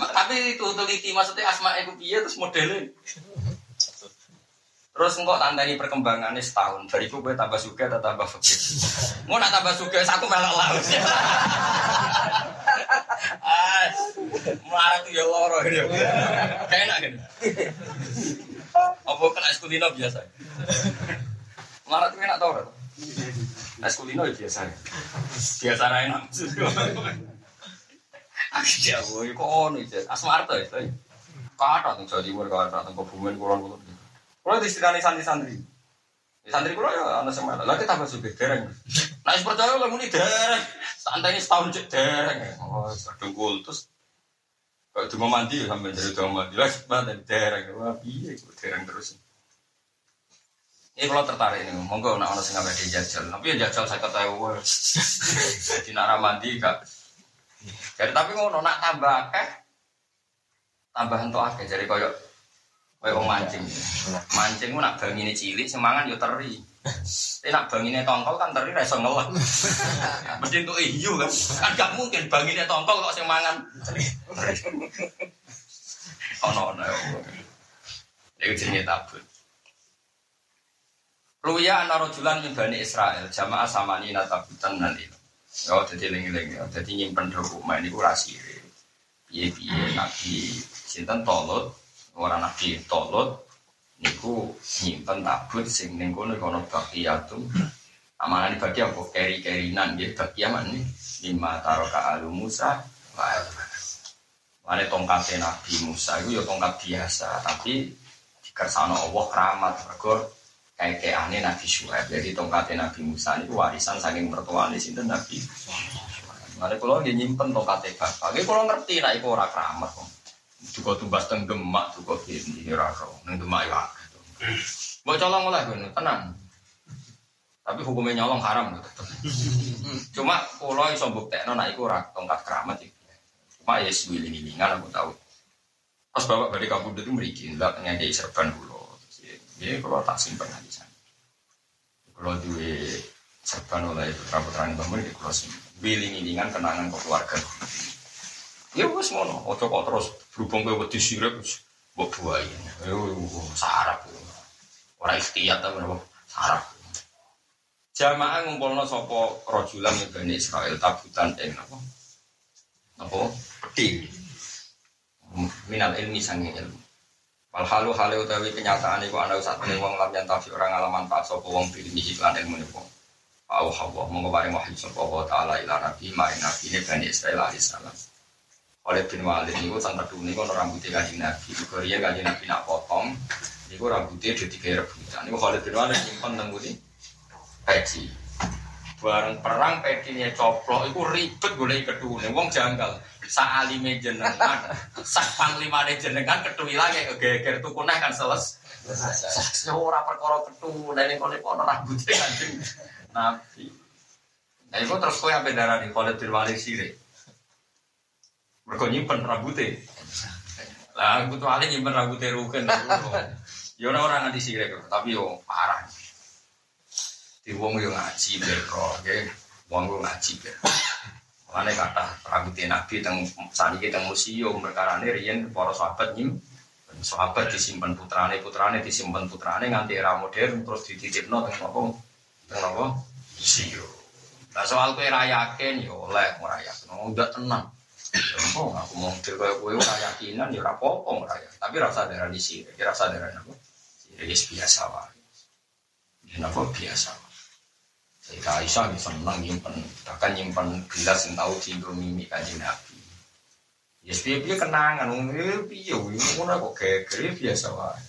Tapi itu teliti maksudnya asma iku piye terus modelnya. Terus engkau tandani perkembangannya setahun. Bariku gue tambah suka atau tambah fakir. Mau nak tambah suka, aku melok laut. Ah, Marah tuh ya loro ini. Kayak enak kan? Apa kena eskulino biasa? Marah tuh enak tau kan? Eskulino ya biasa. Biasa lah enak. Akhirnya gue kok ono itu. Asmarta itu. Kata tuh Jawa Timur, kata tuh Kebumen, Kulon Kulon. Kalau di istilahnya santri-santri. Di santri kulo ya ana sing malah. Lah kita tambah sugih dereng. Nah, percaya lha muni dereng. Santai ini setahun cek dereng. Oh, kadung kultus. Kalau cuma mandi ya sampai dari cuma mandi lah dari dereng. Wah, kok dereng terus. Ini kalau tertarik ini, monggo nak ono sing ngapain jajal. Tapi ya jajal saya kata wah. Jadi nak mandi gak. Jadi tapi ngono nak tambah akeh tambah entuk akeh jadi koyo koyo wong mancing. Mancing ku nak bangine cilik semangan yo teri. Tapi nak bangine tongkol kan teri ra iso ngelak. Mesti entuk iyu kan. Kan gak mungkin bangine tongkol kok sing mangan. Ono ono. Iku jenenge tabut. Ruya ana rajulan min Bani Israel jamaah samani natabutan nanti. Oh, jadi lengi-lengi, jadi nyimpen dokumen ini kurang siri. Piye-piye nabi sinten tolut, orang nabi tolut, niku nyimpen tabut sing ning kono kono bakiyatum. Amanah dibagi apa? Keri-kerinan gitu, bagi aman nih. Lima taroka alu Musa, Mana tongkatnya Nabi Musa itu ya tongkat biasa, tapi dikersano Allah keramat, mergo kayak aneh Nabi Syuaib. Jadi tongkatnya Nabi Musa itu warisan saking mertuane sinten Nabi. Mana kalau dia nyimpen tongkatnya bapak, dia kalau ngerti nah itu orang keramat kok. Juga tumbas teng demak, juga ini raro, neng demak ya. Mau colong lah gue, tenang. Tapi hukumnya nyolong haram loh. Cuma kalau iso buktekno nah iku ora tongkat keramat itu. Cuma ya sewiling-wilingan aku tahu. Pas bapak balik kabur itu meriki, ndak ngejai serban dulu. Ya kalau tak simpen di sana. Kalau dua serban oleh putra putraan bangun di kalau simpen. Wiling-wilingan kenangan ke keluarga. Ya wes ngono, ojo kok terus berhubung ke wedi wis mbok buayi. Yo sarap. Ora ikhtiyat ta berapa? Sarap. Jamaah ngumpulno sapa rajulan min Bani Israel tabutan ing napa? Napa? Peti. Minal ilmi sange ilmu. Wal halu hale utawi kenyataan iku ana satune wong lam yen tafi ora ngalaman tak sapa wong bil iki lan ilmu niku. Au hawa monggo wahyu sapa wa taala ila nabi maring nabi ne Bani Israil alaihi. Oleh bin Walid niku teng kedune kono rambutnya kanjeng Nabi. Iku riyen kanjeng Nabi nak potong niku rambutnya dadi kaya rebutan. Niku Khalid bin Walid nyimpen teng nggone peci. Bareng perang pecinya coplok itu ribet golek ketune. Wong janggal. Sak alime jenengan, sak panglimane jenengan kethu ilange kegeger tukune kan seles. Ora perkara kethu nek kono kono rambutnya kanjeng Nabi. Nah, itu terus kowe ampe darani Khalid bin Walid. Mergo nyimpen rambutnya. Lah, aku tuh alih nyimpen rambutnya rugen. Ya ora orang nganti sire tapi yo parah. Di wong yo ngaji bero, nggih. Wong yo ngaji bero. Mulane kata rambutnya Nabi teng saniki teng museum perkarane riyen para sahabat nyim sahabat disimpen putrane putrane disimpen putrane nganti era modern terus dititipno teng apa teng apa museum. Nah soal kowe ra yakin yo oleh ora yakin. Enggak tenang. Oh, aku mau kaya kowe ora yakinan ya ora apa-apa ya. Tapi rasa darani sih, kira rasa darani apa? Jadi biasa wae. Ya napa biasa. Sayyidah Aisyah ya seneng nyimpen, bahkan nyimpen gelas yang tahu singgung mimik kanjeng Nabi. Ya piye piye kenangan, wong piye ngono kok geger biasa wae.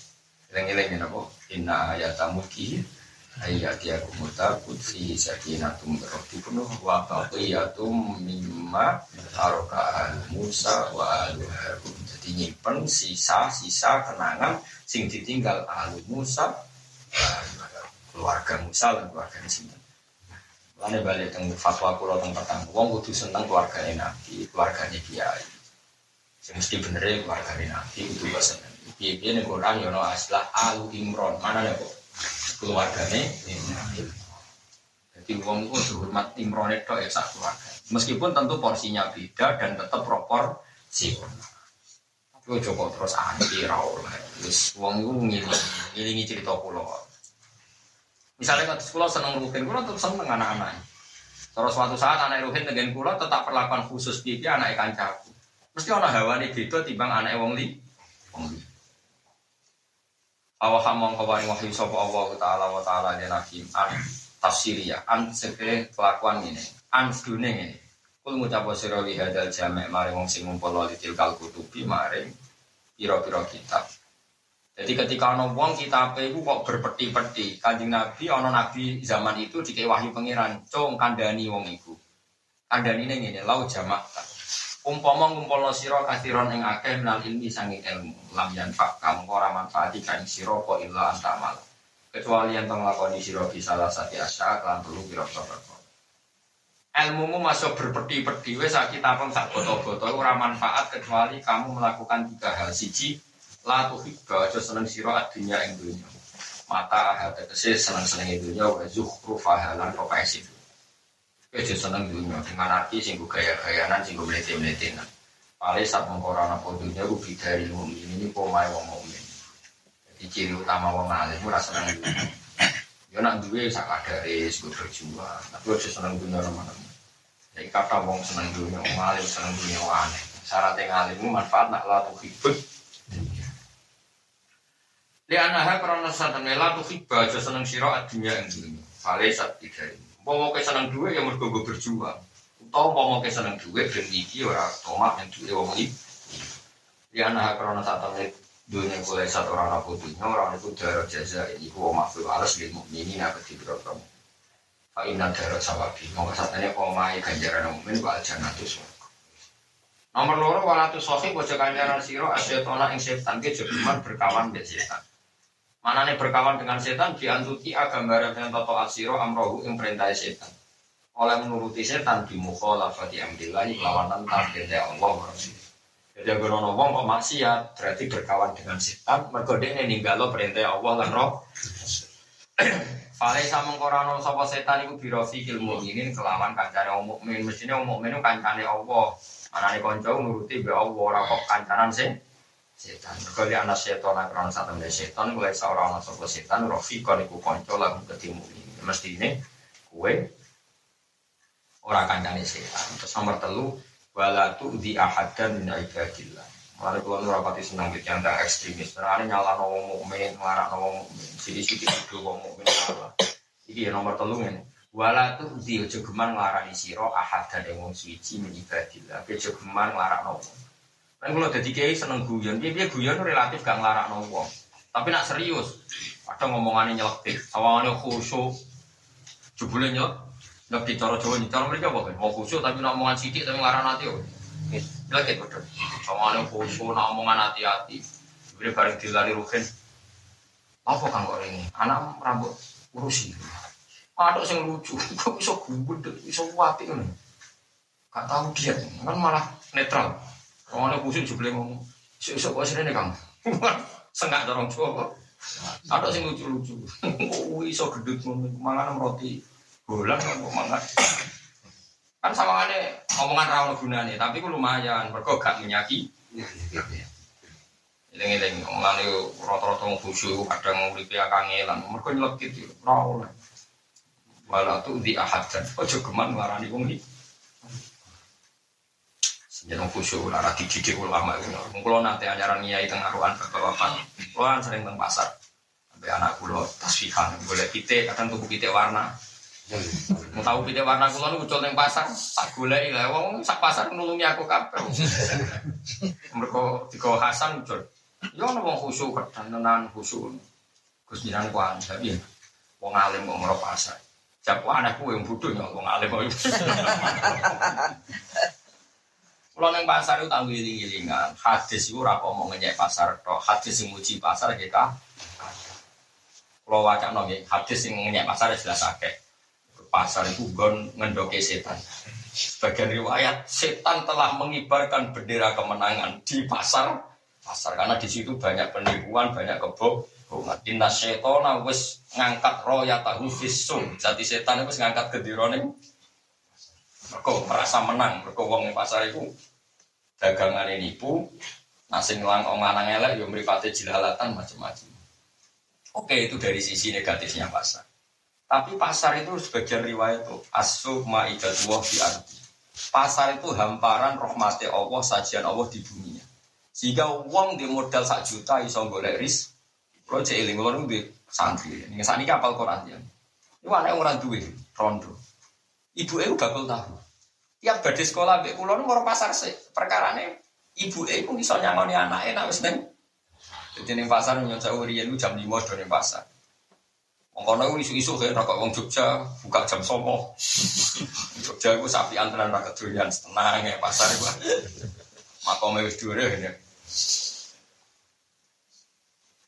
Eleng-eleng napa? Inna ayatamu ki ayati aku mutakut fi sakinatum rabbikum wa baqiyatum mimma taraka Musa wa alu Harun. Jadi nyimpen sisa-sisa kenangan sing ditinggal alu Musa keluarga Musa dan keluarga sinten. Lane balik teng fatwa kula teng petang. Wong kudu seneng keluargane Nabi, keluargane kiai. Sing mesti bener keluargane Nabi kudu seneng. Piye-piye ning Quran yo ana aslah Alu Imron. Mana nih kok? Keluargane. Jadi wong itu dihormat Imron itu ya sak keluarga. Meskipun tentu porsinya beda dan tetap proporsional. Tapi ojo kok terus anti ra oleh. Wis wong iku ngiling, ngilingi cerita kula. Misalnya kalau sekolah seneng ruhin, kula tetap seneng anak-anak. Terus suatu saat anak ruhin dengan kula tetap perlakuan khusus pipi anak ikan caku. Mesti orang hawa nih beda timbang anak wong li. Wong li. Awah hamong kawaring wahyu sopo Allah taala wa taala dia nabi an tafsiri ya an sekre kelakuan ini an sedune ini. Kul ngucap sira li hadal jamek maring wong sing ngumpul li tilkal kutubi maring pira-pira kitab. Jadi ketika ono wong kitab itu kok berpeti-peti, kanjeng Nabi ono Nabi zaman itu dikei wahyu pangeran, cung kandani wong iku. Kandani ini ini lau jamak. Umpama ngumpulno sira kathiron ing akeh minal ilmi sangi ilmu, lam yanfa kamu ora manfaati kain sira kok illa antamal. Kecuali yang tong lakoni sira bisa salah sati asya lan perlu pira-pira Ilmumu masuk berpeti-peti wis sak kitabem sak boto-boto ora manfaat kecuali kamu melakukan tiga hal. Siji, la tuhibba aja seneng sira adunya ing dunya. Mata ahad tegese seneng-seneng ing dunya wa zukhrufa lan kepesif. Aja seneng dunya dengan arti sing gaya-gayanan sing mlete-mletenan. Pale sak mengkora ana dunya ku bidari mukmin ini pomae wong mukmin. Jadi ciri utama wong alim ora seneng dunya. Ya nak duwe sak kadare sing berjuang, tapi aja seneng dunya teman-teman. Jadi kata wong seneng dunya, wong alim seneng dunya aneh. Syaratnya ngalim manfaat nak la tuhibbut Li anaha karena satan mela tuh hibah seneng siro adunya yang dunia. Fale saat tiga ini. Mau ke seneng duit yang mergo berjuang. Utau mau ke seneng duit dan iki ora tomat yang duit wong iki. Li anaha karena satan dunia kulai satu orang aku dunia orang itu darah jaza ini ku makhluk alas lil mukminin nak ketibro kamu. Fa inna darah sawabi. Mau satane omai ganjaran mukmin wa jannatu surga. Nomor loro walatu sohi bojo kanjaran siro asyetona ing setan ke berkawan mbek setan. Manane berkawan dengan setan diantuti gambaran dengan toto asiro amrohu ing perintah setan. Oleh menuruti setan di mukhalafati amrillah lawanan targetnya Allah Rasul. Jadi agar ono wong kok maksiat berarti berkawan dengan setan mergo dene ninggalo perintah Allah lan roh. Fale sameng korano sapa setan iku birofi ilmu ini kelawan kancane wong mukmin mestine wong mukmin kancane Allah. Anane kanca nuruti be Allah ora kok kancanan sing setan. Mergo li ana setan ana satu temne setan mulai seorang ana sapa setan rafiqon iku kanca lagu ketemu ini. Mestine kue ora kancane setan. Terus nomor telu wala tu di ahadan min ibadillah. Mulane kula ora pati seneng iki yang ekstremis. Terane nyalano wong mukmin, nglarakno wong mukmin. Sidi-sidi kudu wong mukmin. Iki ya nomor telu ngene. Wala tu di aja geman nglarani sira ahadan ing wong suci min ibadillah. Aja geman nglarakno wong. Kan kula dadi kiai seneng guyon. Piye-piye guyon relatif gak nglarakno wong. Tapi nak serius, ada ngomongannya nyelektif, awalnya khusyuk, jebule nyelek, nggak bicara Jawa cara mereka apa kan? Mau khusyuk tapi nak omongan sidik tapi ngarang hati oh. Nyelekit betul. Awalnya khusyuk, nak omongan hati-hati. Jebule bareng dilari rugen. Apa kang kok ini? Anak rambut urusi. Ada yang lucu, kok bisa gubet, bisa wati kan? Gak tahu dia, kan malah netral. Awalnya khusyuk jebule ngomong, isu-isu kok sini kamu. Sengak dorong coba. Ada sing lucu-lucu. Oh iso gedut mangan roti bolang kok mangan. Kan ada omongan rawon gunane, tapi ku lumayan, mergo gak menyaki. Eling-eling omongan itu rata-rata wong khusyuk, kadang uripe kangelan, mergo nyelekit yo ora oleh. Wala tu di ahad ojo geman ngarani wong. Jangan khusyuk, lara dididik ulama. Mungkin nanti ajaran nyai tengah ruan bapak-bapak, ruan sering teng pasar. Be anak kula tasfihan golek pitik, kadang tuku pitik warna. Mau tahu pitik warna kula niku ucul ning pasar, tak goleki lah wong sak pasar nulungi aku kabeh. Mergo digo Hasan ucul. Ya ono wong khusyuk kadang tenan khusyuk. Gus jinan kuwi tapi wong alim kok ngro pasar. Siapa anakku yang bodoh ya wong alim kok. Kalau neng pasar itu tanggung giling-gilingan, hadis itu mau ngenyek pasar, tok hadis yang muji pasar kita. Kalau wacana nongki, hadis yang ngenyek pasar jelas akeh. Pasar itu gon ngendoke setan. Sebagian riwayat, setan telah mengibarkan bendera kemenangan di pasar pasar karena di situ banyak penipuan, banyak kebohongan. Inna setona wis ngangkat roya tahu visum. Jadi setan itu ngangkat kedirone mereka merasa menang, mereka wong pasar itu dagangan ini nipu, nasi ngelang om lanang elek, yo meripati jilalatan macam-macam. Oke itu dari sisi negatifnya pasar. Tapi pasar itu sebagian riwayat itu asu maidatullah di arti. Pasar itu hamparan rahmati Allah, sajian Allah di dunia. Sehingga uang di modal sak juta iso golek ris. Kalau cek eling kalau di santri. Ini saat ini kapal Quran ya. Ini anak orang duit, rondo. Ibu itu bakul tahu. Tiap badai sekolah ambek kula nu mau pasar. Perkarane ibu e pun iso nyangoni anake nek wis ning Jadi ning pasar nyon jauh riyen jam 5 do ning pasar. Wong kono isu-isu kan rokok wong Jogja buka jam sopo. Jogja iku sapi antrean ra kedoyan tenang ya pasar iku. Makome wis dhuwur ya.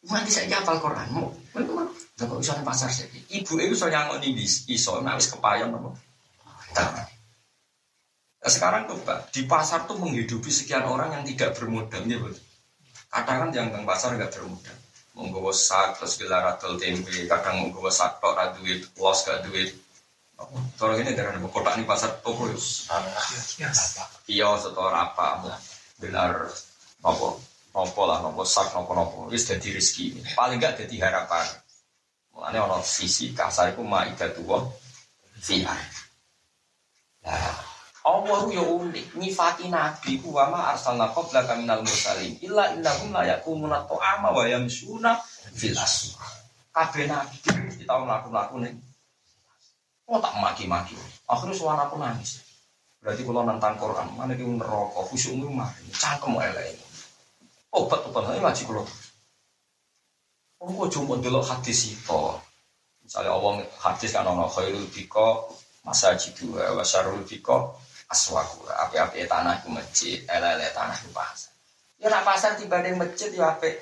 Mati saya hafal Quran. Mau, mau kok iso pasar sih. Ibu e iso nyangoni iso nek wis kepayon apa. Sekarang coba di pasar tuh menghidupi sekian orang yang tidak bermodal, ya betul. Kadang yang teng pasar nggak bermodal, menggawa sak terus gelar atau tempe, kadang menggawa sak tok ra duit, los gak duit. Kalau ini dengan kota ini pasar toko ya, iya setor apa, gelar nopo, nopo lah, nopo sak, nopo nopo, wis jadi rezeki. Paling nggak jadi harapan. Mulanya ono sisi kasar itu maidah tua, fi'ah. Nah, Allah ya unik, nyifati nabi ku wa ma arsalna qablaka minal mursalin illa innahum la yakumuna ta'ama wa yamsuna fil. Kabeh nabi tau mlaku-mlaku ning Oh tak maki-maki. Akhirnya suara aku nangis. Berarti kalau nentang Quran, mana dia neraka, khusyuk rumah, cangkem elek. Obat obat ini ngaji kalau. Oh, kok cuma dulu hadis itu. Misalnya Allah hadis kan ono khairul biko masa jidu wa syarul biko aswaku. Api-api tanah ku masjid ele-ele tanah ku pasar. Ya nak pasar tiba di masjid ya api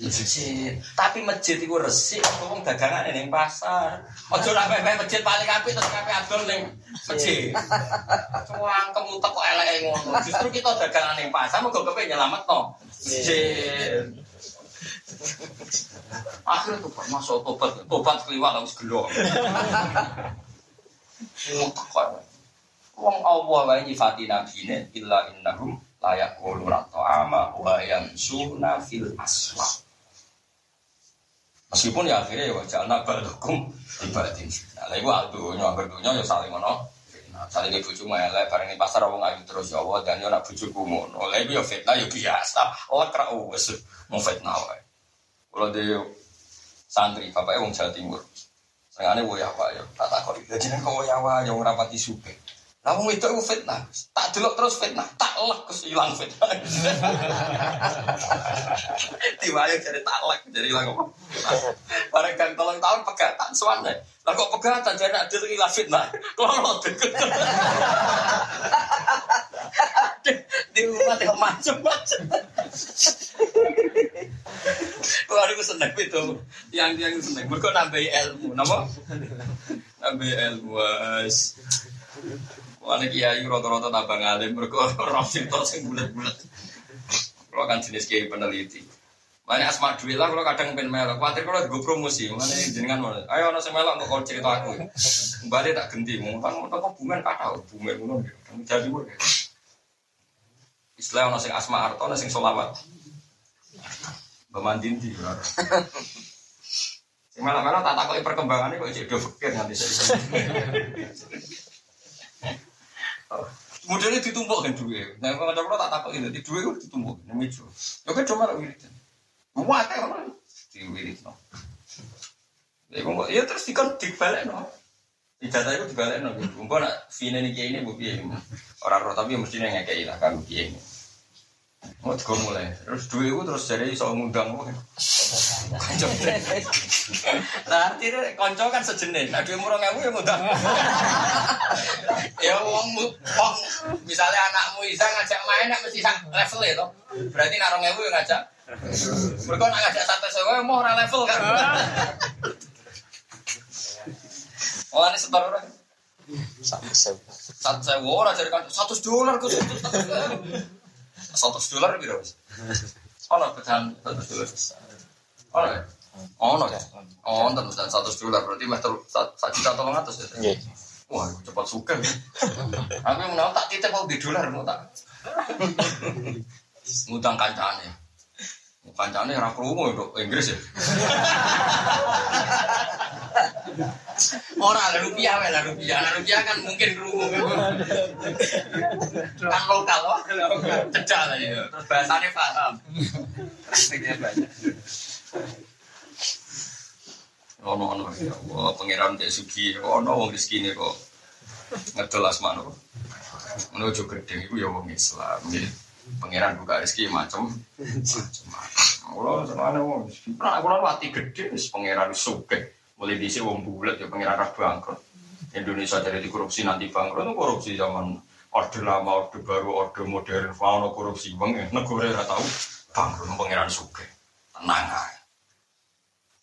masjid. Tapi masjid itu resik wong dagangan ning pasar. Ojo nak pepe masjid paling api terus api adol ning masjid. Cuang kamu teko elek ngono. Justru kita dagangan ning pasar mau kepe nyelametno. Masjid. Akhirnya tuh masuk tobat tobat keliwat harus gelo Wong Allah wae nyifati nabine illa innahum la yaquluna ta'ama wa yamsuna fil aswaq. Meskipun ya akhirnya ya wajah anak balakum ibadin. Nah, lha iku aldunya, berdunya ya saling ngono. Nah, saling bojo elek bareng ning pasar wong ayu terus ya Allah dan yo nak bojoku ngono. Lha iku ya fitnah ya biasa. Lekra wis mau fitnah wae. Kalau dia santri, bapaknya wong Jawa Timur. Senengane wo ya Pak ya, tak takoni. Dadi nek kok ya wae yo ngrapati suke. Lah itu fitnah. Tak delok terus fitnah, tak lek kes ilang fitnah. Diwayo jadi tak lek jadi ilang apa? Bareng kan tolong tahun pegatan suwane. Lah kok pegatan jadi adil ilang fitnah. Kalau deket. Di rumah tengok macam-macam. Wah, aku seneng itu. Yang yang seneng. Mereka nambah ilmu, nama? Nambah ilmu, Mana kiai rata-rata tambah ngalim, mereka roh cerita sing bulat-bulat. Kalau kan jenis kiai peneliti. Mana asma duit lah, kalau kadang pengen melok. Khawatir kalau gue promosi, mana jenengan mana? Ayo nasi melok untuk kau cerita aku. Kembali tak ganti, mau kan mau kok bumen kata, bumen ngono. Jadi gue. Istilah nasi asma arto, nasi solawat. Bamandin di. Sing malah-malah tak takoki perkembangannya kok jadi fikir nanti saya. Modelnya ditumpuk kan duit. Nah, kalau ada tak takut ini, duit itu ditumpuk. Mejo. Ya kan cuma wirid. Muat ya orang. Di wirid no. Ya terus dikon dibalekno. Ijazah itu dibalekno. Engko nak fine niki ini bu piye. Ora roh tapi mesti ngekeki lah kan piye. Mau juga mulai. Terus duit itu terus jadi iso ngundang kok. Konco. Nah artinya konco kan sejenis. Nah duit murah ngewu ya ngundang. ya wong wong misalnya anakmu bisa ngajak main nak mesti sang level ya toh. Berarti narong ngewu yang ngajak. Mereka nak ngajak satu sewa mau orang level kan. Oh ini separuh orang. Satu sewa. Satu sewa orang jadi kan satu dolar khusus. 100 dolar piro wis. Ono pecahan 100 dolar. Ono ya. Ono ya. Oh, iya. Ono pecahan 100 dolar berarti meter 1 juta 300 ya. Nggih. Wah, cepat suka. Aku menawar tak titip mau di dolar mau tak. Ngutang kancane. Kancane ra krungu Inggris ya. Orang rupiah lah rupiah, lah rupiah kan mungkin krungu kan lokal loh, cedak lah ya. Terus bahasanya paham. Praktiknya banyak. Ono ono ya Allah, pangeran Dek Sugi, ono wong rezeki kok ngedol asmano. Ono ojo gedeng iku ya wong Islam. Ya. Pangeran buka rezeki macam macam. Ora senane wong. Aku ora mati gede wis pangeran sugih. Mulai dhisik wong bulet ya pangeran ra bangkrut. Indonesia jadi di korupsi nanti bangkrut itu korupsi zaman orde lama, orde baru, orde modern, fauna korupsi bang, ya. negara ora tahu bangkrut pangeran sugih. Tenang ae.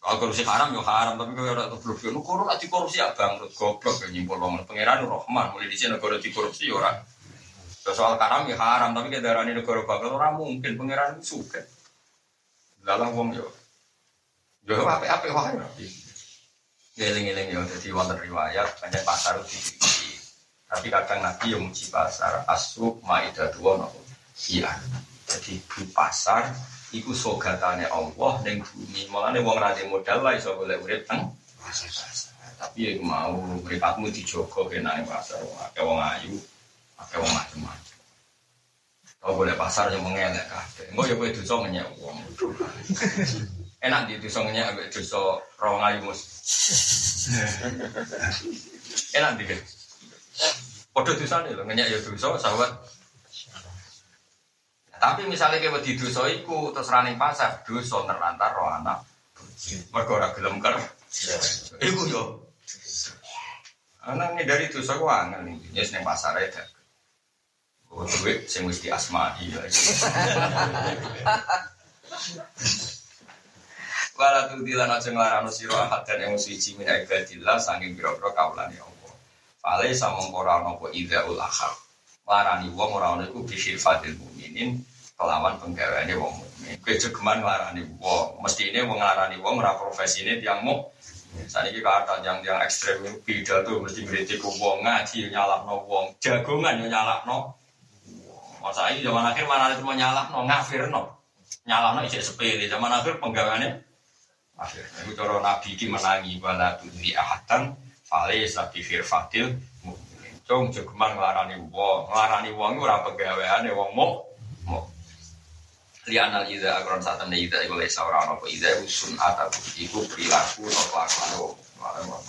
Kalau korupsi haram ya haram, tapi kalau ada goblok ya negara nanti korupsi ya bangkrut goblok ya nyimpul wong pangeran Rahman mulai di sini negara di korupsi ya ora. Ya soal haram ya haram, tapi kayak darah negara bangkrut ora mungkin pangeran suka. Dalam wong yo. Yo apa apa wae. Geling-geling yo jadi wonten riwayat banyak pasar di Tapi kadang Nabi yang muji pasar asuk maidah dua nopo. Iya. Jadi di pasar iku sogatane Allah ning bumi. Mulane wong ra di modal lah iso golek urip teng tapi ya mau mripatmu dijogo kenane pasar akeh wong ayu, akeh wong macem-macem. Kau boleh pasar yang mengelak kabeh. Engko ya kowe ngenyek wong. Enak di dosa ngenyek ambek dosa rawang ayu mus. Enak di Padha dosane lho ngenyek ya dosa sahabat. Tapi misalnya kayak di dosa iku terus running pasar dosa nerantar roh anak. Mergo ora gelem ker. Iku yo. Anak dari dosa ku angel nih. Ya seneng pasar aja. Oh, duit sing wis diasmai ya. Wala tu dilan aja nglarano sira ahad dan yang suci min ibadillah saking pira-pira kaulane Allah. Fale samong ora ana apa idzaul akhar. Larani wong ora ana iku bisyifatil mukminin kelawan penggaweane wong mukmin. Kowe jogeman nglarani wong, ini wong nglarani wong ora profesine tiyang muk. Saat ini kata yang yang ekstrem beda tuh mesti kritik wong ngaji nyalakno wong jagongan yo nyalakno Masa ini zaman akhir mana itu mau nyalah no ngafir no nyalah no isi sepele zaman akhir penggawaannya akhir itu cara nabi ki menangi wala tudri ahatan fale sabi firfatil cung jogeman nglarani wong nglarani wong ora penggaweane wong mau mau lianal ida agron saat anda ida iku lesa ora apa ida usun atau iku perilaku no kelakuan